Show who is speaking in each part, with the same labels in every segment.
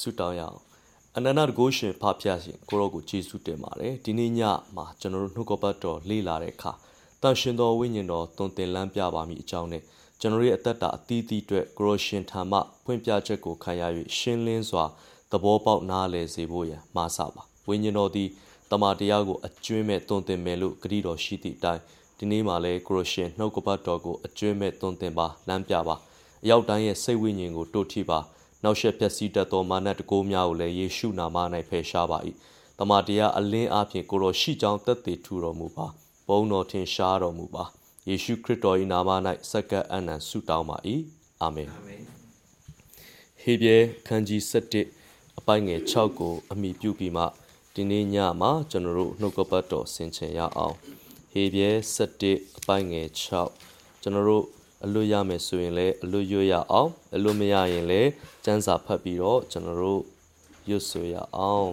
Speaker 1: ဆုတောင်းရအောင်အနန္တတကိုရှင်ဖဖျားရှင်ကိုရောကိုကျေးဇူးတင်ပါတယ်ဒီနေ့ညမှာကျွန်တော်တို့နှုတ်ကပတ်တော်လေ့လာတဲ့အခါတန်ရှင်တော်ဝိညာဉ်တော်တွင်တင်လန်းပြပါမိအကြောင်းနဲ့ကျွန်တော်ရဲ့အသက်တာအသီးသီးအတွက်ကိုရောရှင်ထာမဖွင့်ပြချက်ကိုခံရ၍ရှင်းလင်းစွာသဘောပေါက်နားလည်စေဖို့ရန်မှာစပါဝိညာဉ်တော်သည်တမန်တရားကိုအကျွင်းမဲ့တွင်တင်မယ်လို့ဂရုတော်ရှိသည့်အတိုင်းဒီနေ့မှာလဲကိုရောရှင်နှုတ်ကပတ်တော်ကိုအကျွင်းမဲ့တွင်တင်ပါလမ်းပြပါအရောက်တိုင်းရဲ့စိတ်ဝိညာဉ်ကိုတိုးထိပါ နောက်ဆက်ပျက်စီးတတ်သောမာနတကိုးများကိုလည်းယေရှုနာမ၌ဖယ်ရှားပါ၏တမန်တရားအလင်းအပြင်ကိုရောရှိကြောင်းသက်သေထူတော်မူပါဘုန်းတော်ထင်ရှားတော်မူပါယေရှုခရစ်တော်၏နာမ၌စက္ကပ်အနံဆုတောင်းပါ၏အာမင်ဟေဘဲခန်းကြီး7အပိုင်းငယ်6ကိုအမိပြုပြီးမှဒီနေ့ညမှာကျွန်တော်တို့နှုတ်ကပတ်တော်ဆင်ခြင်ရအောင်ဟေဘဲ7အပိုင်းငယ်6ကျွန်တော်တို့ အလွတ်ရမယ်ဆိုရင်လည်းအလွတ်ရွတ်ရအောင်အလွတ်မရရင်လည်းစံစာဖတ်ပြီးတော့ကျွန်တော်တို့ရွတ်ဆိုရအောင်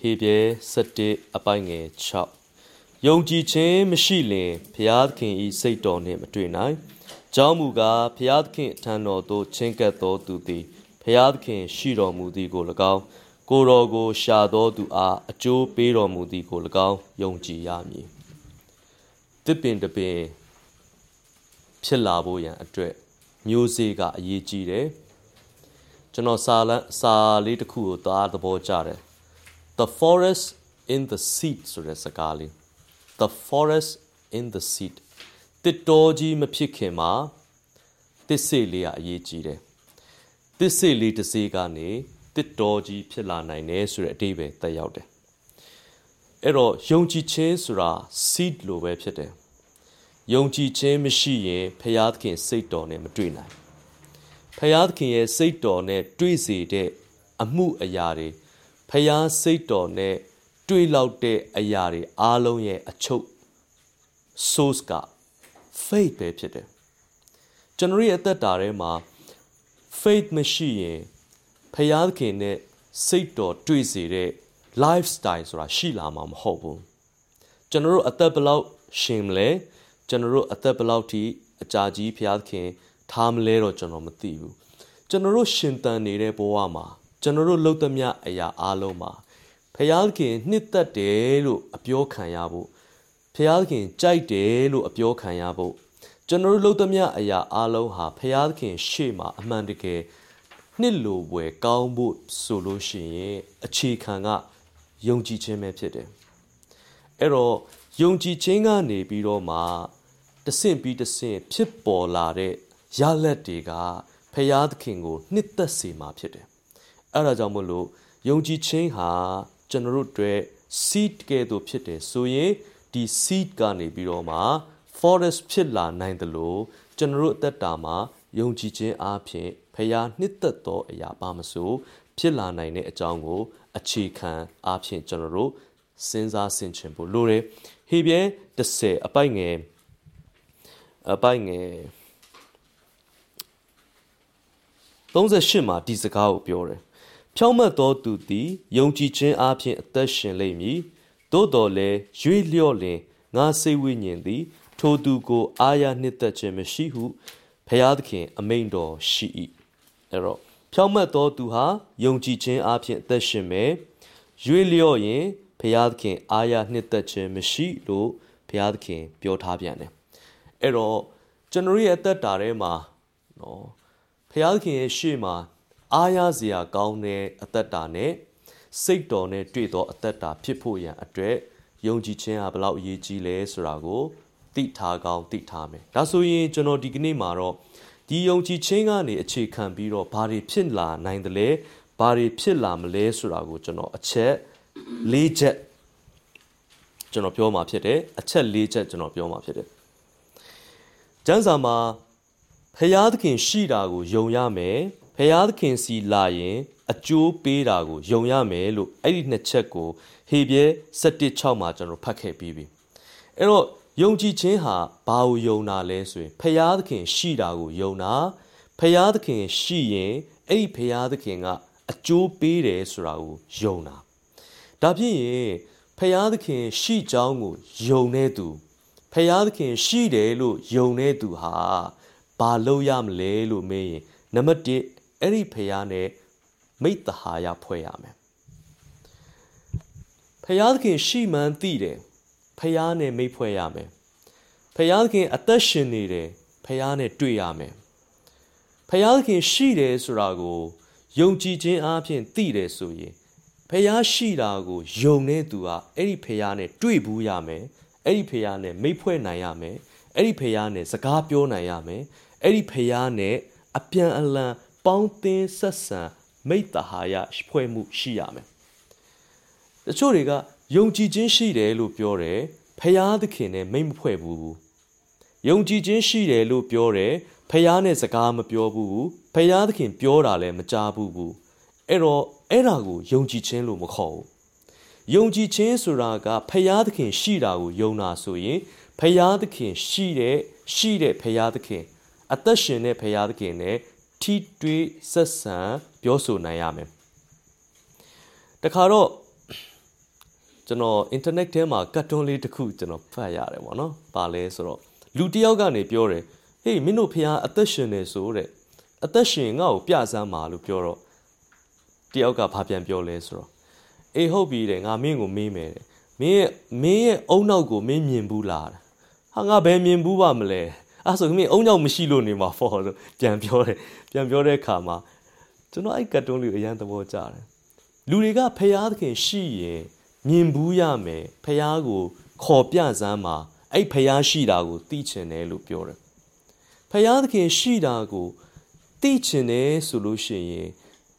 Speaker 1: ဟေဘဲ7အပိုင်းငယ်6ယုံကြည်ခြင်းမရှိလင်ဘုရားသခင်ဤစိတ်တော်နှင့်မတွေ့နိုင်။ကြောင်းမူကားဘုရားသခင်ထံတော်သို့ချင်းကပ်သောသူသည်ဘုရားသခင်ရှိတော်မူသည်ကို၎င်းကိုတော်ကိုရှာသောသူအားအကျိုးပေးတော်မူသည်ကို၎င်းယုံကြည်ရမည်။တစ်ပင်တပင် ဖြစ်လာဖို့ရန်အတွက်မျိုးစေ့ကအရေးကြီးတယ်ကျွန်တော်စာလစာလေးတစ်ခုကိုသွားသဘောကျတယ် The forest in the seed ဆိုတဲ့စကားလေး The forest in the seed တစ်တော်ကြီးမဖြစ်ခင်မှာတစ်စေ့လေးကအရေးကြီးတယ်တစ်စေ့လေးတစ်စေ့ကနေတစ်တော်ကြီးဖြစ်လာနိုင်တယ်ဆိုတဲ့အတိပ္ပယ်သက်ရောက်တယ်အဲ့တော့ယုံကြည်ခြင်းဆိုတာ seed လိုပဲဖြစ်တယ် ယုံကြည်ခြင်းမရှိရင်ဖရာသခင်စိတ်တော်နဲ့မတွေ့နိုင်ဖရာသခင်ရဲ့စိတ်တော်နဲ့တွေ့စေတဲ့အမှုအရာတွေဖရာစိတ်တော်နဲ့တွေ့လောက်တဲ့အရာတွေအားလုံးရဲ့အချုပ် source က faith ပဲဖြစ်တယ်ကျွန်တော်ရဲ့အသက်တာထဲမှာ faith မရှိရင်ဖရာသခင်နဲ့စိတ်တော်တွေ့စေတဲ့ lifestyle ဆိုတာရှိလာမှာမဟုတ်ဘူးကျွန်တော်တို့အသက်ဘယ်လောက်ရှင်မလဲ ကျွန်တော်တို့အသက်ဘယ်လောက်ထိအကြာကြီးဖျားခင်ထားမလဲတော့ကျွန်တော်မသိဘူးကျွန်တော်တို့ရှင်သန်နေတဲ့ဘဝမှာကျွန်တော်တို့လှုပ်သမျှအရာအလုံးမှာဖျားခင်နှစ်သက်တယ်လို့အပြောခံရဖို့ဖျားခင်ကြိုက်တယ်လို့အပြောခံရဖို့ကျွန်တော်တို့လှုပ်သမျှအရာအလုံးဟာဖျားခင်ရှေ့မှာအမှန်တကယ်နှစ်လိုဝယ်ကောင်းဖို့ဆိုလို့ရှိရင်အခြေခံကယုံကြည်ခြင်းပဲဖြစ်တယ်အဲ့တော့ယုံကြည်ခြင်းကနေပြီးတော့မှ တဆင့်ပြီးတဆင့်ဖြစ်ပေါ်လာတဲ့ရလက်တွေကဖရာသခင်ကိုနှစ်သက်စေမှာဖြစ်တယ်။အဲဒါကြောင့်မို့လို့ယုံကြည်ခြင်းဟာကျွန်တော်တို့တွေ seed ကဲ့သို့ဖြစ်တယ်ဆိုရင်ဒီ seed ကနေပြီးတော့မှ forest ဖြစ်လာနိုင်တယ်လို့ကျွန်တော်တို့အသက်တာမှာယုံကြည်ခြင်းအပြင်ဖရာနှစ်သက်သောအရာပါမစို့ဖြစ်လာနိုင်တဲ့အကြောင်းကိုအခြေခံအပြင်ကျွန်တော်တို့စဉ်းစားဆင်ခြင်ဖို့လိုတယ်။ဟေဘဲ30အပိုက်ငယ် အပိုက်ငယ်38မှာဒီစကားကိုပြောတယ်ဖြောင့်မတ်သောသူသည်ယုံကြည်ခြင်းအပြင်အသက်ရှင်လိမ့်မည်သို့တော်လည်းရွေ့လျော့လင်ငါစိတ်ဝိညာဉ်သည် ထိုသူကိုအာရနှစ်သက်ခြင်းမရှိဟုဖျားသခင် အမိန်တော်ရှိ၏အဲ့တော့ဖြောင့်မတ်သောသူဟာယုံကြည်ခြင်းအပြင်အသက်ရှင်မယ်ရွေ့လျော့ရင်ဖျားသခင် အာရနှစ်သက်ခြင်းမရှိလို့ဖျားသခင် ပြောထားပြန်တယ် အဲ့တော့ကျွန်တော်ရဲ့အသက်တာထဲမှာနော်ဖခင်ရဲ့ရှေ့မှာအားရစရာကောင်းတဲ့အသက်တာနဲ့စိတ်တော်နဲ့တွေ့သောအသက်တာဖြစ်ဖို့ရန်အတွက်ယုံကြည်ခြင်းဟာဘလောက်အရေးကြီးလဲဆိုတာကိုသိထားကောင်းသိထားမယ်ဒါဆိုရင်ကျွန်တော်ဒီကနေ့မှာတော့ဒီယုံကြည်ခြင်းကနေအခြေခံပြီးတော့ဘာတွေဖြစ်လာနိုင်တယ်လဲဘာတွေဖြစ်လာမလဲဆိုတာကိုကျွန်တော်အချက်၄ချက်ကျွန်တော်ပြောမှာဖြစ်တယ်အချက်၄ချက်ကျွန်တော်ပြောမှာဖြစ်တယ် ကျမ်းစာမှာဖျားသခင်ရှိတာကိုယုံရမယ်ဖျားသခင်စီလာရင်အကျိုးပေးတာကိုယုံရမယ်လို့အဲ့ဒီနှစ်ချက်ကိုဟေပြဲ7:6မှာကျွန်တော်ဖတ်ခဲ့ပြီးပြီအဲ့တော့ယုံကြည်ခြင်းဟာဘာကိုယုံတာလဲဆိုရင်ဖျားသခင်ရှိတာကိုယုံတာဖျားသခင်ရှိရင်အဲ့ဒီဖျားသခင်ကအကျိုးပေးတယ်ဆိုတာကိုယုံတာဒါဖြစ်ရင်ဖျားသခင်ရှိကြောင်းကိုယုံတဲ့သူ ဖယားသခင်ရှိတယ်လို့ယုံတဲ့သူဟာဘာလုပ်ရမလဲလို့မေးရင်နံပါတ်1အဲ့ဒီဖယားနဲ့မိတ္တဟာယဖွဲ့ရမယ်ဖယားသခင်ရှိမှန်းသိတယ်ဖယားနဲ့မိတ်ဖွဲ့ရမယ်ဖယားသခင်အသက်ရှင်နေတယ်ဖယားနဲ့တွေ့ရမယ်ဖယားသခင်ရှိတယ်ဆိုတာကိုယုံကြည်ခြင်းအပြင်သိတယ်ဆိုရင်ဖယားရှိတာကိုယုံတဲ့သူကအဲ့ဒီဖယားနဲ့တွေ့ဘူးရမယ် အဲ့ဒီဖယားနဲ့မိတ်ဖွဲ့နိုင်ရမယ်အဲ့ဒီဖယားနဲ့စကားပြောနိုင်ရမယ်အဲ့ဒီဖယားနဲ့အပြန်အလှန်ပေါင်းသင်းဆက်ဆံမိတ္တဟာယဖွဲ့မှုရှိရမယ်တချို့တွေကယုံကြည်ခြင်းရှိတယ်လို့ပြောတယ်ဖယားသခင်နဲ့မိတ်မဖွဲ့ဘူးယုံကြည်ခြင်းရှိတယ်လို့ပြောတယ်ဖယားနဲ့စကားမပြောဘူးဖယားသခင်ပြောတာလည်းမကြားဘူးဘူးအဲ့တော့အဲ့ဒါကိုယုံကြည်ခြင်းလို့မခေါ်ဘူး ယုံကြည်ခြင်းဆိုတာကဖယားသခင်ရှိတာကိုယုံတာဆိုရင်ဖယားသခင်ရှိတဲ့ရှိတဲ့ဖယားသခင် အသက်ရှင်တဲ့ဖယားသခင်နဲ့ထိတွေ့ဆက်ဆံပြောဆိုနိုင်ရမယ်တခါတော့ကျွန်တော် internet ထဲမှာကတ်တွန်းလေးတစ်ခုကျွန်တော်ဖတ်ရတယ်ပေါ့နော်။ပါလဲဆိုတော့လူတယောက်ကနေပြောတယ်ဟေးမင်းတို့ဖះအသက်ရှင်နေဆိုတဲ့အသက်ရှင်ငါ့ကိုပြစမ်းပါလို့ပြောတော့တယောက်ကဘာပြန်ပြောလဲဆိုတော့ အေးဟုတ်ပြီတဲ့ငါမင်းကိုမေးမယ်တဲ့မင်းရဲ့မင်းရဲ့အုံနောက်ကိုမင်းမြင်ဘူးလားဟာငါဘယ်မြင်ဘူးပါမလဲအဲ့ဆိုမင်းအုံနောက်မရှိလို့နေမှာပေါ့လို့ပြန်ပြောတယ်ပြန်ပြောတဲ့အခါမှာကျွန်တော်အဲ့ကတ်တုန်းလေးကိုအရန်သဘောကျတယ်လူတွေကဖះသခင်ရှိရင်မြင်ဘူးရမယ်ဖះကိုခေါ်ပြစမ်းမှာအဲ့ဖះရှိတာကိုသိချင်တယ်လို့ပြောတယ်ဖះသခင်ရှိတာကိုသိချင်တယ်ဆိုလို့ရှိရင်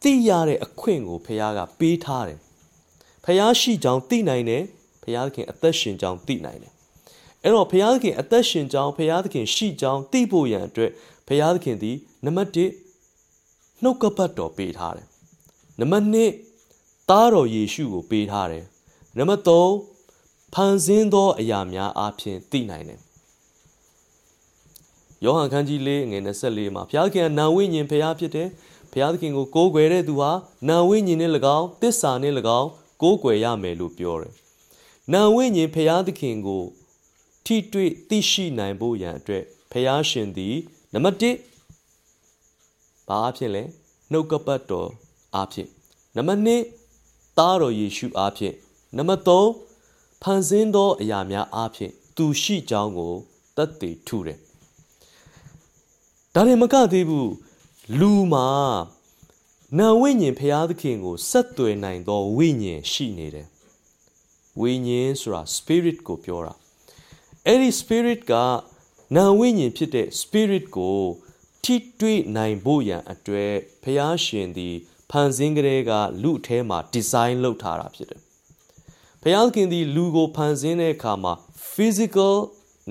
Speaker 1: သိရတဲ့အခွင့်ကိုဖះကပေးထားတယ် ဖះရှိကြောင်းသိနိုင်တယ်ဖះသခင်အသက်ရှင်ကြောင်းသိနိုင်တယ်အဲ့တော့ဘုရားသခင်အသက်ရှင်ကြောင်းဘုရားသခင်ရှိကြောင်းသိဖို့ရန်အတွက်ဘုရားသခင်သည်နံပါတ်1နှုတ်ကပတ်တော်ပေးထားတယ်နံပါတ်2သားတော်ယေရှုကိုပေးထားတယ်နံပါတ်3ဖန်ဆင်းသောအရာများအပြင်သိနိုင်တယ်ယောဟန်ခန်းကြီး၄ငွေ24မှာဘုရားခင်နာဝိညာဉ်ဘုရားဖြစ်တယ်ဘုရားသခင်ကိုကိုးကွယ်တဲ့သူဟာနာဝိညာဉ်နဲ့၎င်းတစ္ဆာနဲ့၎င်း ကိုးကွယ်ရမယ်လို့ပြောတယ်နာဝိညာဉ်ဘုရားသခင်ကိုထိတွေ့သိရှိနိုင်ဖို့ရန်အတွက်ဘုရားရှင်သည်နံပါတ်1ဘာအဖြစ်လဲနှုတ်ကပတ်တော်အဖြစ်နံပါတ်2သားတော်ယေရှုအဖြစ်နံပါတ်3ဖန်ဆင်းသောအရာများအဖြစ်သူရှိကြောင်းကိုတတ်သိထူတယ်ဒါရင်မကသေးဘူးလူမှာ နာဝိညာဉ်ဖျားသခင်ကိုဆက်သွယ်နိုင်သောဝိညာဉ်ရှိနေတယ်ဝိညာဉ်ဆိုတာ spirit ကိုပြောတာအဲ့ဒီ spirit ကနာဝိညာဉ်ဖြစ်တဲ့ spirit ကိုထိတွေ့နိုင်ဖို့ရန်အတွက်ဖျားရှင်သည်ဖန်ဆင်းကလေးကလူအထဲမှာ design လုပ်ထားတာဖြစ်တယ်။ဖျားခင်သည်လူကိုဖန်ဆင်းတဲ့အခါမှာ physical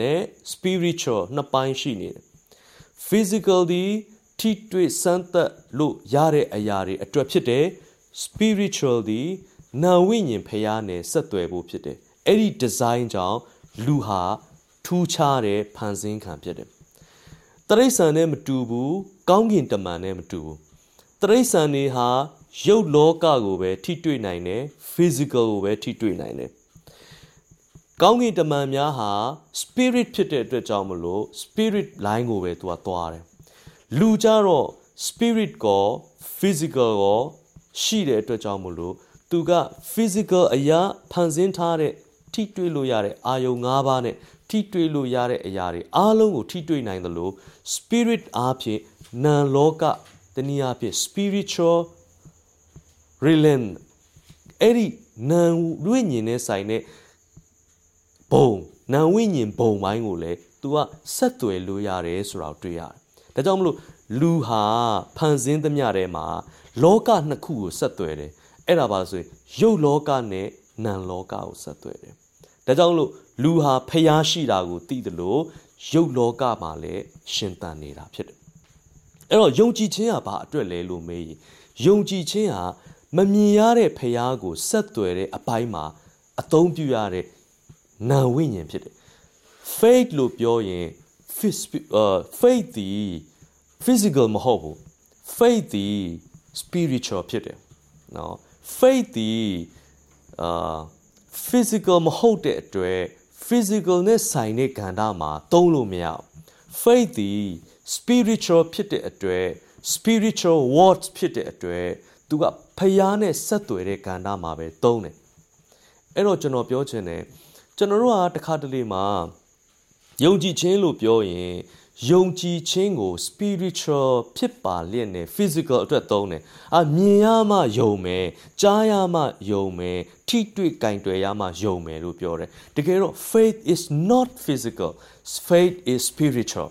Speaker 1: နဲ့ spiritual နှစ်ပိုင်းရှိနေတယ်။ physical သည် ထိတွေ့စမ်းသပ်လို့ရတဲ့အရာတွေအတွက်ဖြစ်တယ်။ spiritual သည်နာဝိညာဉ်ဖျားနဲ့ဆက်သွယ်ဖို့ဖြစ်တယ်။အဲ့ဒီ design ကြောင့်လူဟာထူးခြားတဲ့ဖန်ဆင်းခံဖြစ်တယ်။တရိษံနဲ့မတူဘူးကောင်းကင်တမန်နဲ့မတူဘူး။တရိษံတွေဟာရုပ်လောကကိုပဲထိတွေ့နိုင်တယ် physical ကိုပဲထိတွေ့နိုင်တယ်။ကောင်းကင်တမန်များဟာ spirit ဖြစ်တဲ့အတွက်ကြောင့်မလို့ spirit line ကိုပဲသူကသွားတယ်။ လူကြတော့ spirit ကော physical ကောရှိတဲ့အတွက်ကြောင့်မလို့သူက physical အရာဖန်ဆင်းထားတဲ့ထိတွေ့လို့ရတဲ့အာယုံ၅ပါးနဲ့ထိတွေ့လို့ရတဲ့အရာတွေအားလုံးကိုထိတွေ့နိုင်သလို spirit အားဖြင့်နာလောကတနည်းအားဖြင့် spiritual realm အဲ့ဒီနာဝိညာဉ်နဲ့ဆိုင်တဲ့ဘုံနာဝိညာဉ်ဘုံပိုင်းကိုလည်း तू ကဆက်သွယ်လို့ရတယ်ဆိုတာကိုတွေ့ရတယ်။ ဒါကြောင့်မလို့လူဟာဖန်ဆင်းသမျှထဲမှာလောကနှစ်ခုကိုဆက်သွယ်တယ်။အဲ့ဒါပါဆိုရင်ရုပ်လောကနဲ့နာမ်လောကကိုဆက်သွယ်တယ်။ဒါကြောင့်လို့လူဟာဖျားရှိတာကိုသိတယ်လို့ရုပ်လောကမှာလည်းရှင်သန်နေတာဖြစ်တယ်။အဲ့တော့ယုံကြည်ခြင်းဟာဘာအတွက်လဲလို့မေးရင်ယုံကြည်ခြင်းဟာမမြင်ရတဲ့ဖျားကိုဆက်သွယ်တဲ့အပိုင်းမှာအသုံးပြုရတဲ့နာဝိညာဉ်ဖြစ်တယ်။ faith လို့ပြောရင် faith ဒီ physical မဟုတ်ဘူး faith ဒီ spiritual ဖြစ်တယ်နော် faith ဒီအာ physical မဟုတ်တဲ့အတွက် physical နဲ့ဆိုင်တဲ့ကဏ္ဍမှာသုံးလို့မရ faith ဒီ spiritual ဖြစ်တဲ့အတွက် spiritual words ဖြစ်တဲ့အတွက်သူကဖျားနဲ့ဆက်သွယ်တဲ့ကဏ္ဍမှာပဲသုံးတယ်အဲ့တော့ကျွန်တော်ပြောချင်တယ်ကျွန်တော်တို့ကတခါတလေမှာယုံကြည်ခြင်းလို့ပြောရင် ယုံကြည်ခြင်းကို spiritual ဖြစ်ပါလျက်နဲ့ physical အတွက်သုံးတယ်အမြင်ရမှယုံမယ်ကြားရမှယုံမယ်ထိတွေ့ကင်တွယ်ရမှယုံမယ်လို့ပြောတယ်တကယ်တော့ faith is not physical faith is spiritual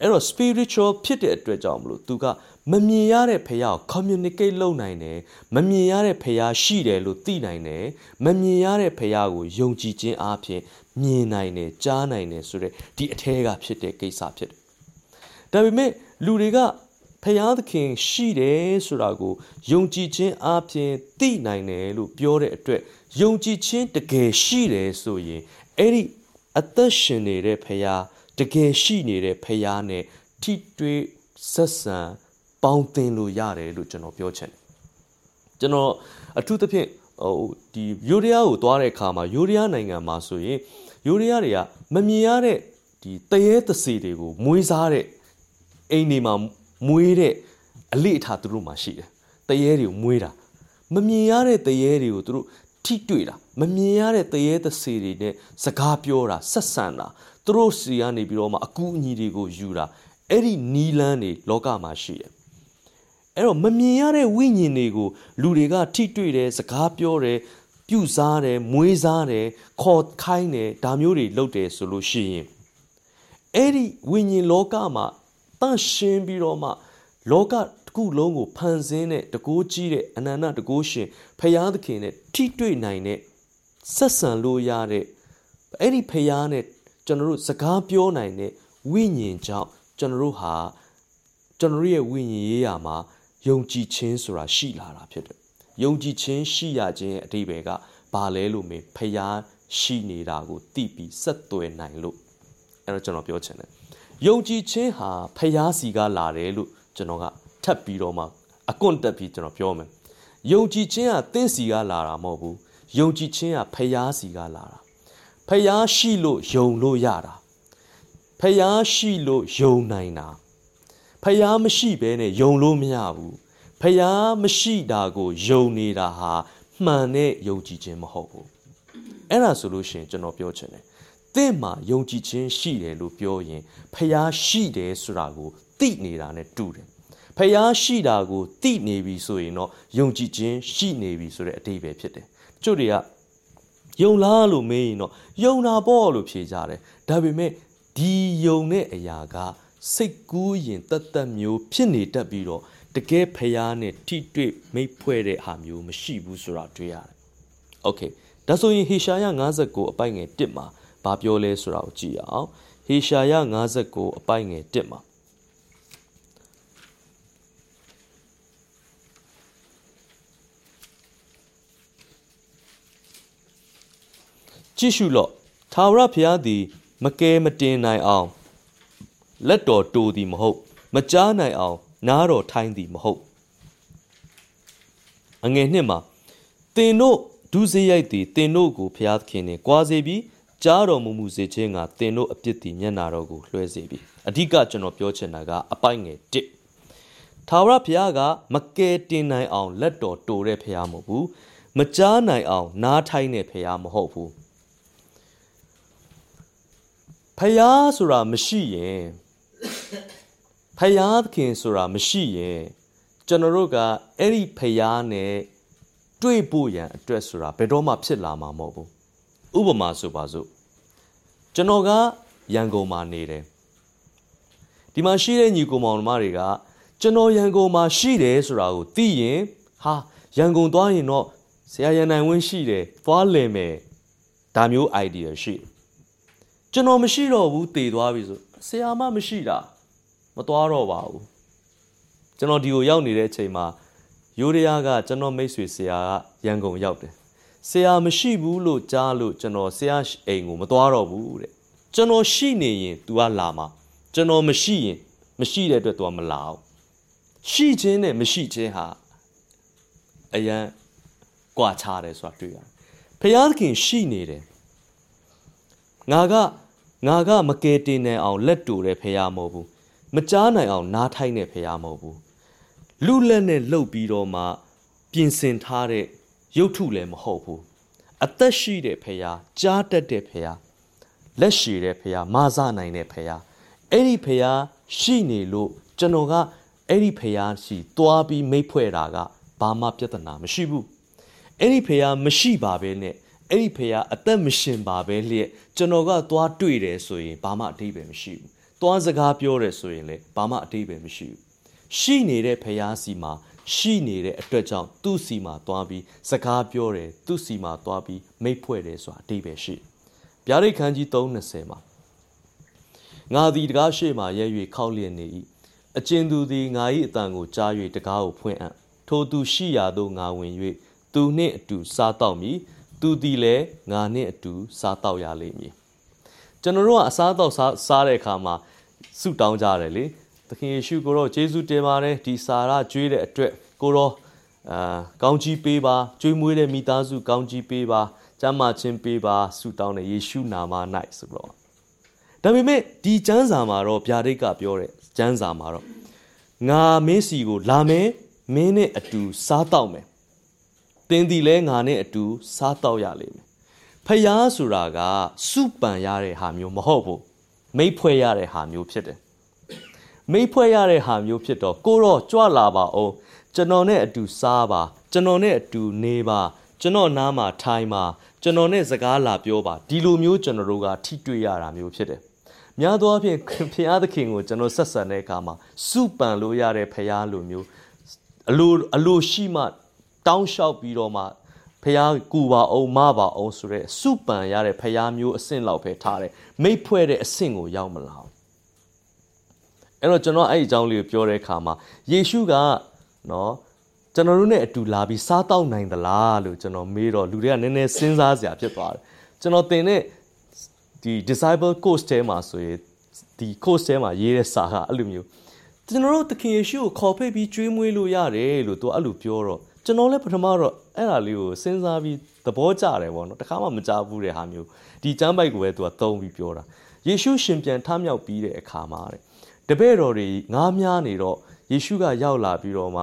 Speaker 1: အဲ့တော့ spiritual ဖြစ်တဲ့အတွက်ကြောင့်မလို့သူကမမြင်ရတဲ့ဖះကို communicate လုပ်နိုင်တယ်မမြင်ရတဲ့ဖះရှိတယ်လို့သိနိုင်တယ်မမြင်ရတဲ့ဖះကိုယုံကြည်ခြင်းအပြင် မြင်နိုင်တယ်ကြားနိုင်တယ်ဆိုတဲ့ဒီအထဲကဖြစ်တဲ့ကိစ္စဖြစ်တယ်ဒါပေမဲ့လူတွေကဖះသခင်ရှိတယ်ဆိုတာကိုယုံကြည်ခြင်းအပြင်သိနိုင်တယ်လို့ပြောတဲ့အတွက်ယုံကြည်ခြင်းတကယ်ရှိတယ်ဆိုရင်အဲ့ဒီအသက်ရှင်နေတဲ့ဖះတကယ်ရှိနေတဲ့ဖះနဲ့ထိတွေ့ဆက်ဆံပေါင်းသင်လို့ရတယ်လို့ကျွန်တော်ပြောချင်တယ်ကျွန်တော်အထူးသဖြင့် ဟိုဒီယူရီးယားကိုသွားတဲ့အခါမှာယူရီးယားနိုင်ငံမှာဆိုရင်ယူရီးယားတွေကမမြင်ရတဲ့ဒီတရေတစီတွေကိုမွေးစားတဲ့အိမ်တွေမှာမွေးတဲ့အလေအထသူတို့မှာရှိတယ်တရေတွေကိုမွေးတာမမြင်ရတဲ့တရေတွေကိုသူတို့ထိတွေ့တာမမြင်ရတဲ့တရေတစီတွေနဲ့စကားပြောတာဆက်ဆံတာသူတို့စီကနေပြီးတော့မှအကူအညီတွေကိုယူတာအဲ့ဒီနီလန်းတွေလောကမှာရှိတယ် အဲ့တော့မမြင်ရတဲ့ဝိညာဉ်တွေကိုလူတွေကထိတွေ့တယ်စကားပြောတယ်ပြုစားတယ်မွေးစားတယ်ခေါ်ခိုင်းတယ်ဒါမျိုးတွေလုပ်တယ်ဆိုလို့ရှိရင်အဲ့ဒီဝိညာဉ်လောကမှာတန့်ရှင်းပြီးတော့မှလောကတစ်ခုလုံးကိုဖန်ဆင်းတဲ့တကိုးကြီးတဲ့အနန္တတကိုးရှင်ဖရာသခင်နဲ့ထိတွေ့နိုင်တဲ့ဆက်ဆံလို့ရတဲ့အဲ့ဒီဖရာနဲ့ကျွန်တော်တို့စကားပြောနိုင်တဲ့ဝိညာဉ်ကြောင့်ကျွန်တော်တို့ဟာကျွန်တော်ရဲ့ဝိညာဉ်ရေးရာမှာ ယုံကြည်ခြင်းဆိုတာရှိလာတာဖြစ်တယ်။ယုံကြည်ခြင်းရှိရခြင်းအတိပ္ပယ်ကဘာလဲလို့မင်းဖျားရှိနေတာကိုသိပြီးဆက်သွယ်နိုင်လို့အဲ့တော့ကျွန်တော်ပြောချင်တယ်။ယုံကြည်ခြင်းဟာဖျားစီကလာတယ်လို့ကျွန်တော်ကထပ်ပြီးတော့မှအကွန့်တက်ပြီးကျွန်တော်ပြောမယ်။ယုံကြည်ခြင်းဟာသင်စီကလာတာမဟုတ်ဘူး။ယုံကြည်ခြင်းဟာဖျားစီကလာတာ။ဖျားရှိလို့ယုံလို့ရတာ။ဖျားရှိလို့ယုံနိုင်တာ။ ဖျားမရှိဘဲနဲ့ယုံလို့မရဘူးဖျားမရှိတာကိုယုံနေတာဟာမှန်တဲ့ယုံကြည်ခြင်းမဟုတ်ဘူးအဲ့ဒါဆိုလို့ရှိရင်ကျွန်တော်ပြောချင်တယ်သင်မှာယုံကြည်ခြင်းရှိတယ်လို့ပြောရင်ဖျားရှိတယ်ဆိုတာကိုသိနေတာနဲ့တူတယ်ဖျားရှိတာကိုသိနေပြီဆိုရင်တော့ယုံကြည်ခြင်းရှိနေပြီဆိုတဲ့အတိတ်ပဲဖြစ်တယ်ကျုပ်တွေကယုံလားလို့မေးရင်တော့ယုံတာပေါ့လို့ဖြေကြတယ်ဒါပေမဲ့ဒီယုံတဲ့အရာက စိတ်ကူးရင်တတ်တတ်မျိုးဖြစ်နေတတ်ပြီးတော့တကယ်ဖျားနဲ့ထိတွေ့မိတ်ဖွဲ့တဲ့ဟာမျိုးမရှိဘူးဆိုတာတွေ့ရတယ်။ Okay ဒါဆိုရင်ဟေရှာယ59အပိုင်ငယ်1မှာဘာပြောလဲဆိုတာကိုကြည့်အောင်ဟေရှာယ59အပိုင်ငယ်1မှာကြည့်ရှုလော့သာဝရဘုရားသည် မကဲမတင်နိုင်အောင် လက်တော်တိုသည်မဟုတ် မကြားနိုင်အောင် နားတော်ထိုင်းသည်မဟုတ်အငယ်နှစ်မှာတင်တို့ဒုစရိုက်သည်တင်တို့ကိုဖျားသခင်နှင့်ကြွားစေပြီးကြားတော်မူမူစေခြင်းကတင်တို့အပြစ်သည်မျက်နာတော်ကိုလွှဲစေပြီးအဓိကကျွန်တော်ပြောချင်တာကအပိုက်ငယ်1ထာဝရဘုရားကမကယ်တင်နိုင်အောင်လက်တော်တိုတဲ့ဘုရားမဟုတ်ဘူးမကြားနိုင်အောင် နားထိုင်းတဲ့ဘုရားမဟုတ်ဘူးဖယားဆိုတာမရှိရင် ဖယားသခင်ဆိုတာမရှိရင်ကျွန်တော်တို့ကအဲ့ဒီဖယားနဲ့တွေ့ဖို့ရန်အတွက်ဆိုတာဘယ်တော့မှဖြစ်လာမှာမဟုတ်ဘူးဥပမာဆိုပါစို့ကျွန်တော်ကရန်ကုန်မှာနေတယ်ဒီမှာရှိတဲ့ညီကိုမောင်နှမတွေကကျွန်တော်ရန်ကုန်မှာရှိတယ်ဆိုတာကိုသိရင်ဟာရန်ကုန်သွားရင်တော့ဆရာရန်နိုင်ဝင်းရှိတယ်သွားလည်မယ်ဒါမျိုး idea ရှိကျွန်တော်မရှိတော့ဘူးတည်သွားပြီဆို ဆရာမမရှိတာမသွားတော့ပါဘူးကျွန်တော်ဒီကိုရောက်နေတဲ့အချိန်မှာယူရီးယားကကျွန်တော်မိတ်ဆွေဆရာကရန်ကုန်ရောက်တယ်ဆရာမရှိဘူးလို့ကြားလို့ကျွန်တော်ဆရာအိမ်ကိုမသွားတော့ဘူးတဲ့ကျွန်တော်ရှိနေရင် तू ကလာမှာကျွန်တော်မရှိရင် မရှိတဲ့အတွက် तू ကမလာဘူးရှိခြင်းနဲ့မရှိခြင်းဟာအရန်ကွာခြားတယ်ဆိုတာတွေ့ရတယ်ဖျားသခင်ရှိနေတယ်ငါက ငါကမကယ်တင်နိုင်အောင်လက်တူတဲ့ဖះမဟုတ်ဘူးမကြားနိုင်အောင်နားထိုင်တဲ့ဖရားမဟုတ်ဘူးလူလက်နဲ့လှုပ်ပြီးတော့မှပြင်ဆင်ထားတဲ့ရုပ်ထုလည်းမဟုတ်ဘူးအသက်ရှိတဲ့ဖရားကြားတတ်တဲ့ဖရားလက်ရှိတဲ့ဖရားမာစနိုင်တဲ့ဖရားအဲ့ဒီဖရားရှိနေလို့ကျွန်တော်ကအဲ့ဒီဖရားရှိသွားပြီးမိတ်ဖွဲ့တာကဘာမှပြဿနာမရှိဘူးအဲ့ဒီဖရားမရှိပါဘဲနဲ့ အဲ့ဒီဖရားအသက်မရှင်ပါပဲလျက်ကျွန်တော်ကသွားတွေ့တယ်ဆိုရင်ဘာမှအတိပ္ပယ်မရှိဘူးသွားစကားပြောတယ်ဆိုရင်လည်းဘာမှအတိပ္ပယ်မရှိဘူးရှိနေတဲ့ဖရားစီမှာရှိနေတဲ့အတွက်ကြောင့်သူ့စီမှာသွားပြီးစကားပြောတယ်သူ့စီမှာသွားပြီးမိတ်ဖွဲ့တယ်ဆိုတာအတိပ္ပယ်ရှိဗျာဒိတ်ခန်းကြီး320မှာငါသည်တကားရှိမှရဲ၍ခောက်လျက်နေ၏အကျဉ်သူသည်ငါ၏အတန်ကိုကြား၍တကားကိုဖွင့်အံ့ထိုသူရှိရာသို့ငါဝင်၍သူနှင့်အတူစားတော့မည် သူသည်လည်းငါနှင့်အတူစားတော့ရလိမ့်မည်ကျွန်တော်တို့ကအစားတော့စားစားတဲ့အခါမှာဆုတောင်းကြတယ်လေသခင်ယေရှုကိုတော့ယေရှုတင်ပါတယ်ဒီစာရကျွေးတဲ့အတွက်ကိုတော့အာကောင်းကြီးပေးပါကျွေးမွေးတဲ့မိသားစုကောင်းကြီးပေးပါကျမ်းမာခြင်းပေးပါဆုတောင်းတဲ့ယေရှုနာမ၌ဆိုတော့ဒါပေမဲ့ဒီကျမ်းစာမှာတော့ဗျာဒိတ်ကပြောတဲ့ကျမ်းစာမှာတော့ငါမင်းစီကိုလာမယ်မင်းနဲ့အတူစားတော့မယ် သင်ဒီလဲငါနဲ့အတူစားတော့ရလိမ့်မယ်ဖျားဆိုတာကစုပန်ရတဲ့ဟာမျိုးမဟုတ်ဘူးမိတ်ဖွဲ့ရတဲ့ဟာမျိုးဖြစ်တယ်မိတ်ဖွဲ့ရတဲ့ဟာမျိုးဖြစ်တော့ကိုတော့ကြွလာပါအောင်ကျွန်တော်နဲ့အတူစားပါကျွန်တော်နဲ့အတူနေပါကျွန်တော်နားမှာထိုင်ပါကျွန်တော်နဲ့စကားလာပြောပါဒီလိုမျိုးကျွန်တော်တို့ကထိတွေ့ရတာမျိုးဖြစ်တယ်များသောအားဖြင့်ဖျားသခင်ကိုကျွန်တော်ဆက်ဆံတဲ့အခါမှာစုပန်လို့ရတဲ့ဖျားလိုမျိုးအလိုအလိုရှိမှ တောင်းလျှောက်ပြီးတော့မှဖះကူပါအောင်မပါအောင်ဆိုတဲ့စုပန်ရတဲ့ဖះမျိုးအဆင့်လောက်ပဲထားတယ်မိတ်ဖွဲ့တဲ့အဆင့်ကိုရောက်မလာဘူးအဲ့တော့ကျွန်တော်အဲ့ဒီအကြောင်းလေးကိုပြောတဲ့အခါမှာယေရှုကနော်ကျွန်တော်တို့နဲ့အတူလာပြီးစားတောက်နိုင်သလားလို့ကျွန်တော်မေးတော့လူတွေကနည်းနည်းစဉ်းစားစရာဖြစ်သွားတယ်ကျွန်တော်သင်တဲ့ဒီ disciple course ထဲမှာဆိုရင်ဒီ course ထဲမှာရေးတဲ့စာကအဲ့လိုမျိုးကျွန်တော်တို့သခင်ယေရှုကိုခေါ်ဖိတ်ပြီးကျွေးမွေးလို့ရတယ်လို့သူအဲ့လိုပြောတော့ ကျွန်တော်လည်းပထမတော့အဲ့ဒါလေးကိုစဉ်းစားပြီးသဘောကျတယ်ပေါ့နော်တခါမှမကြားဘူးတဲ့ဟာမျိုးဒီကျမ်းပိုက်ကိုပဲသူကသုံးပြီးပြောတာယေရှုရှင်ပြန်ထမြောက်ပြီးတဲ့အခါမှာတဲ့တပည့်တော်တွေငားများနေတော့ယေရှုကရောက်လာပြီးတော့မှ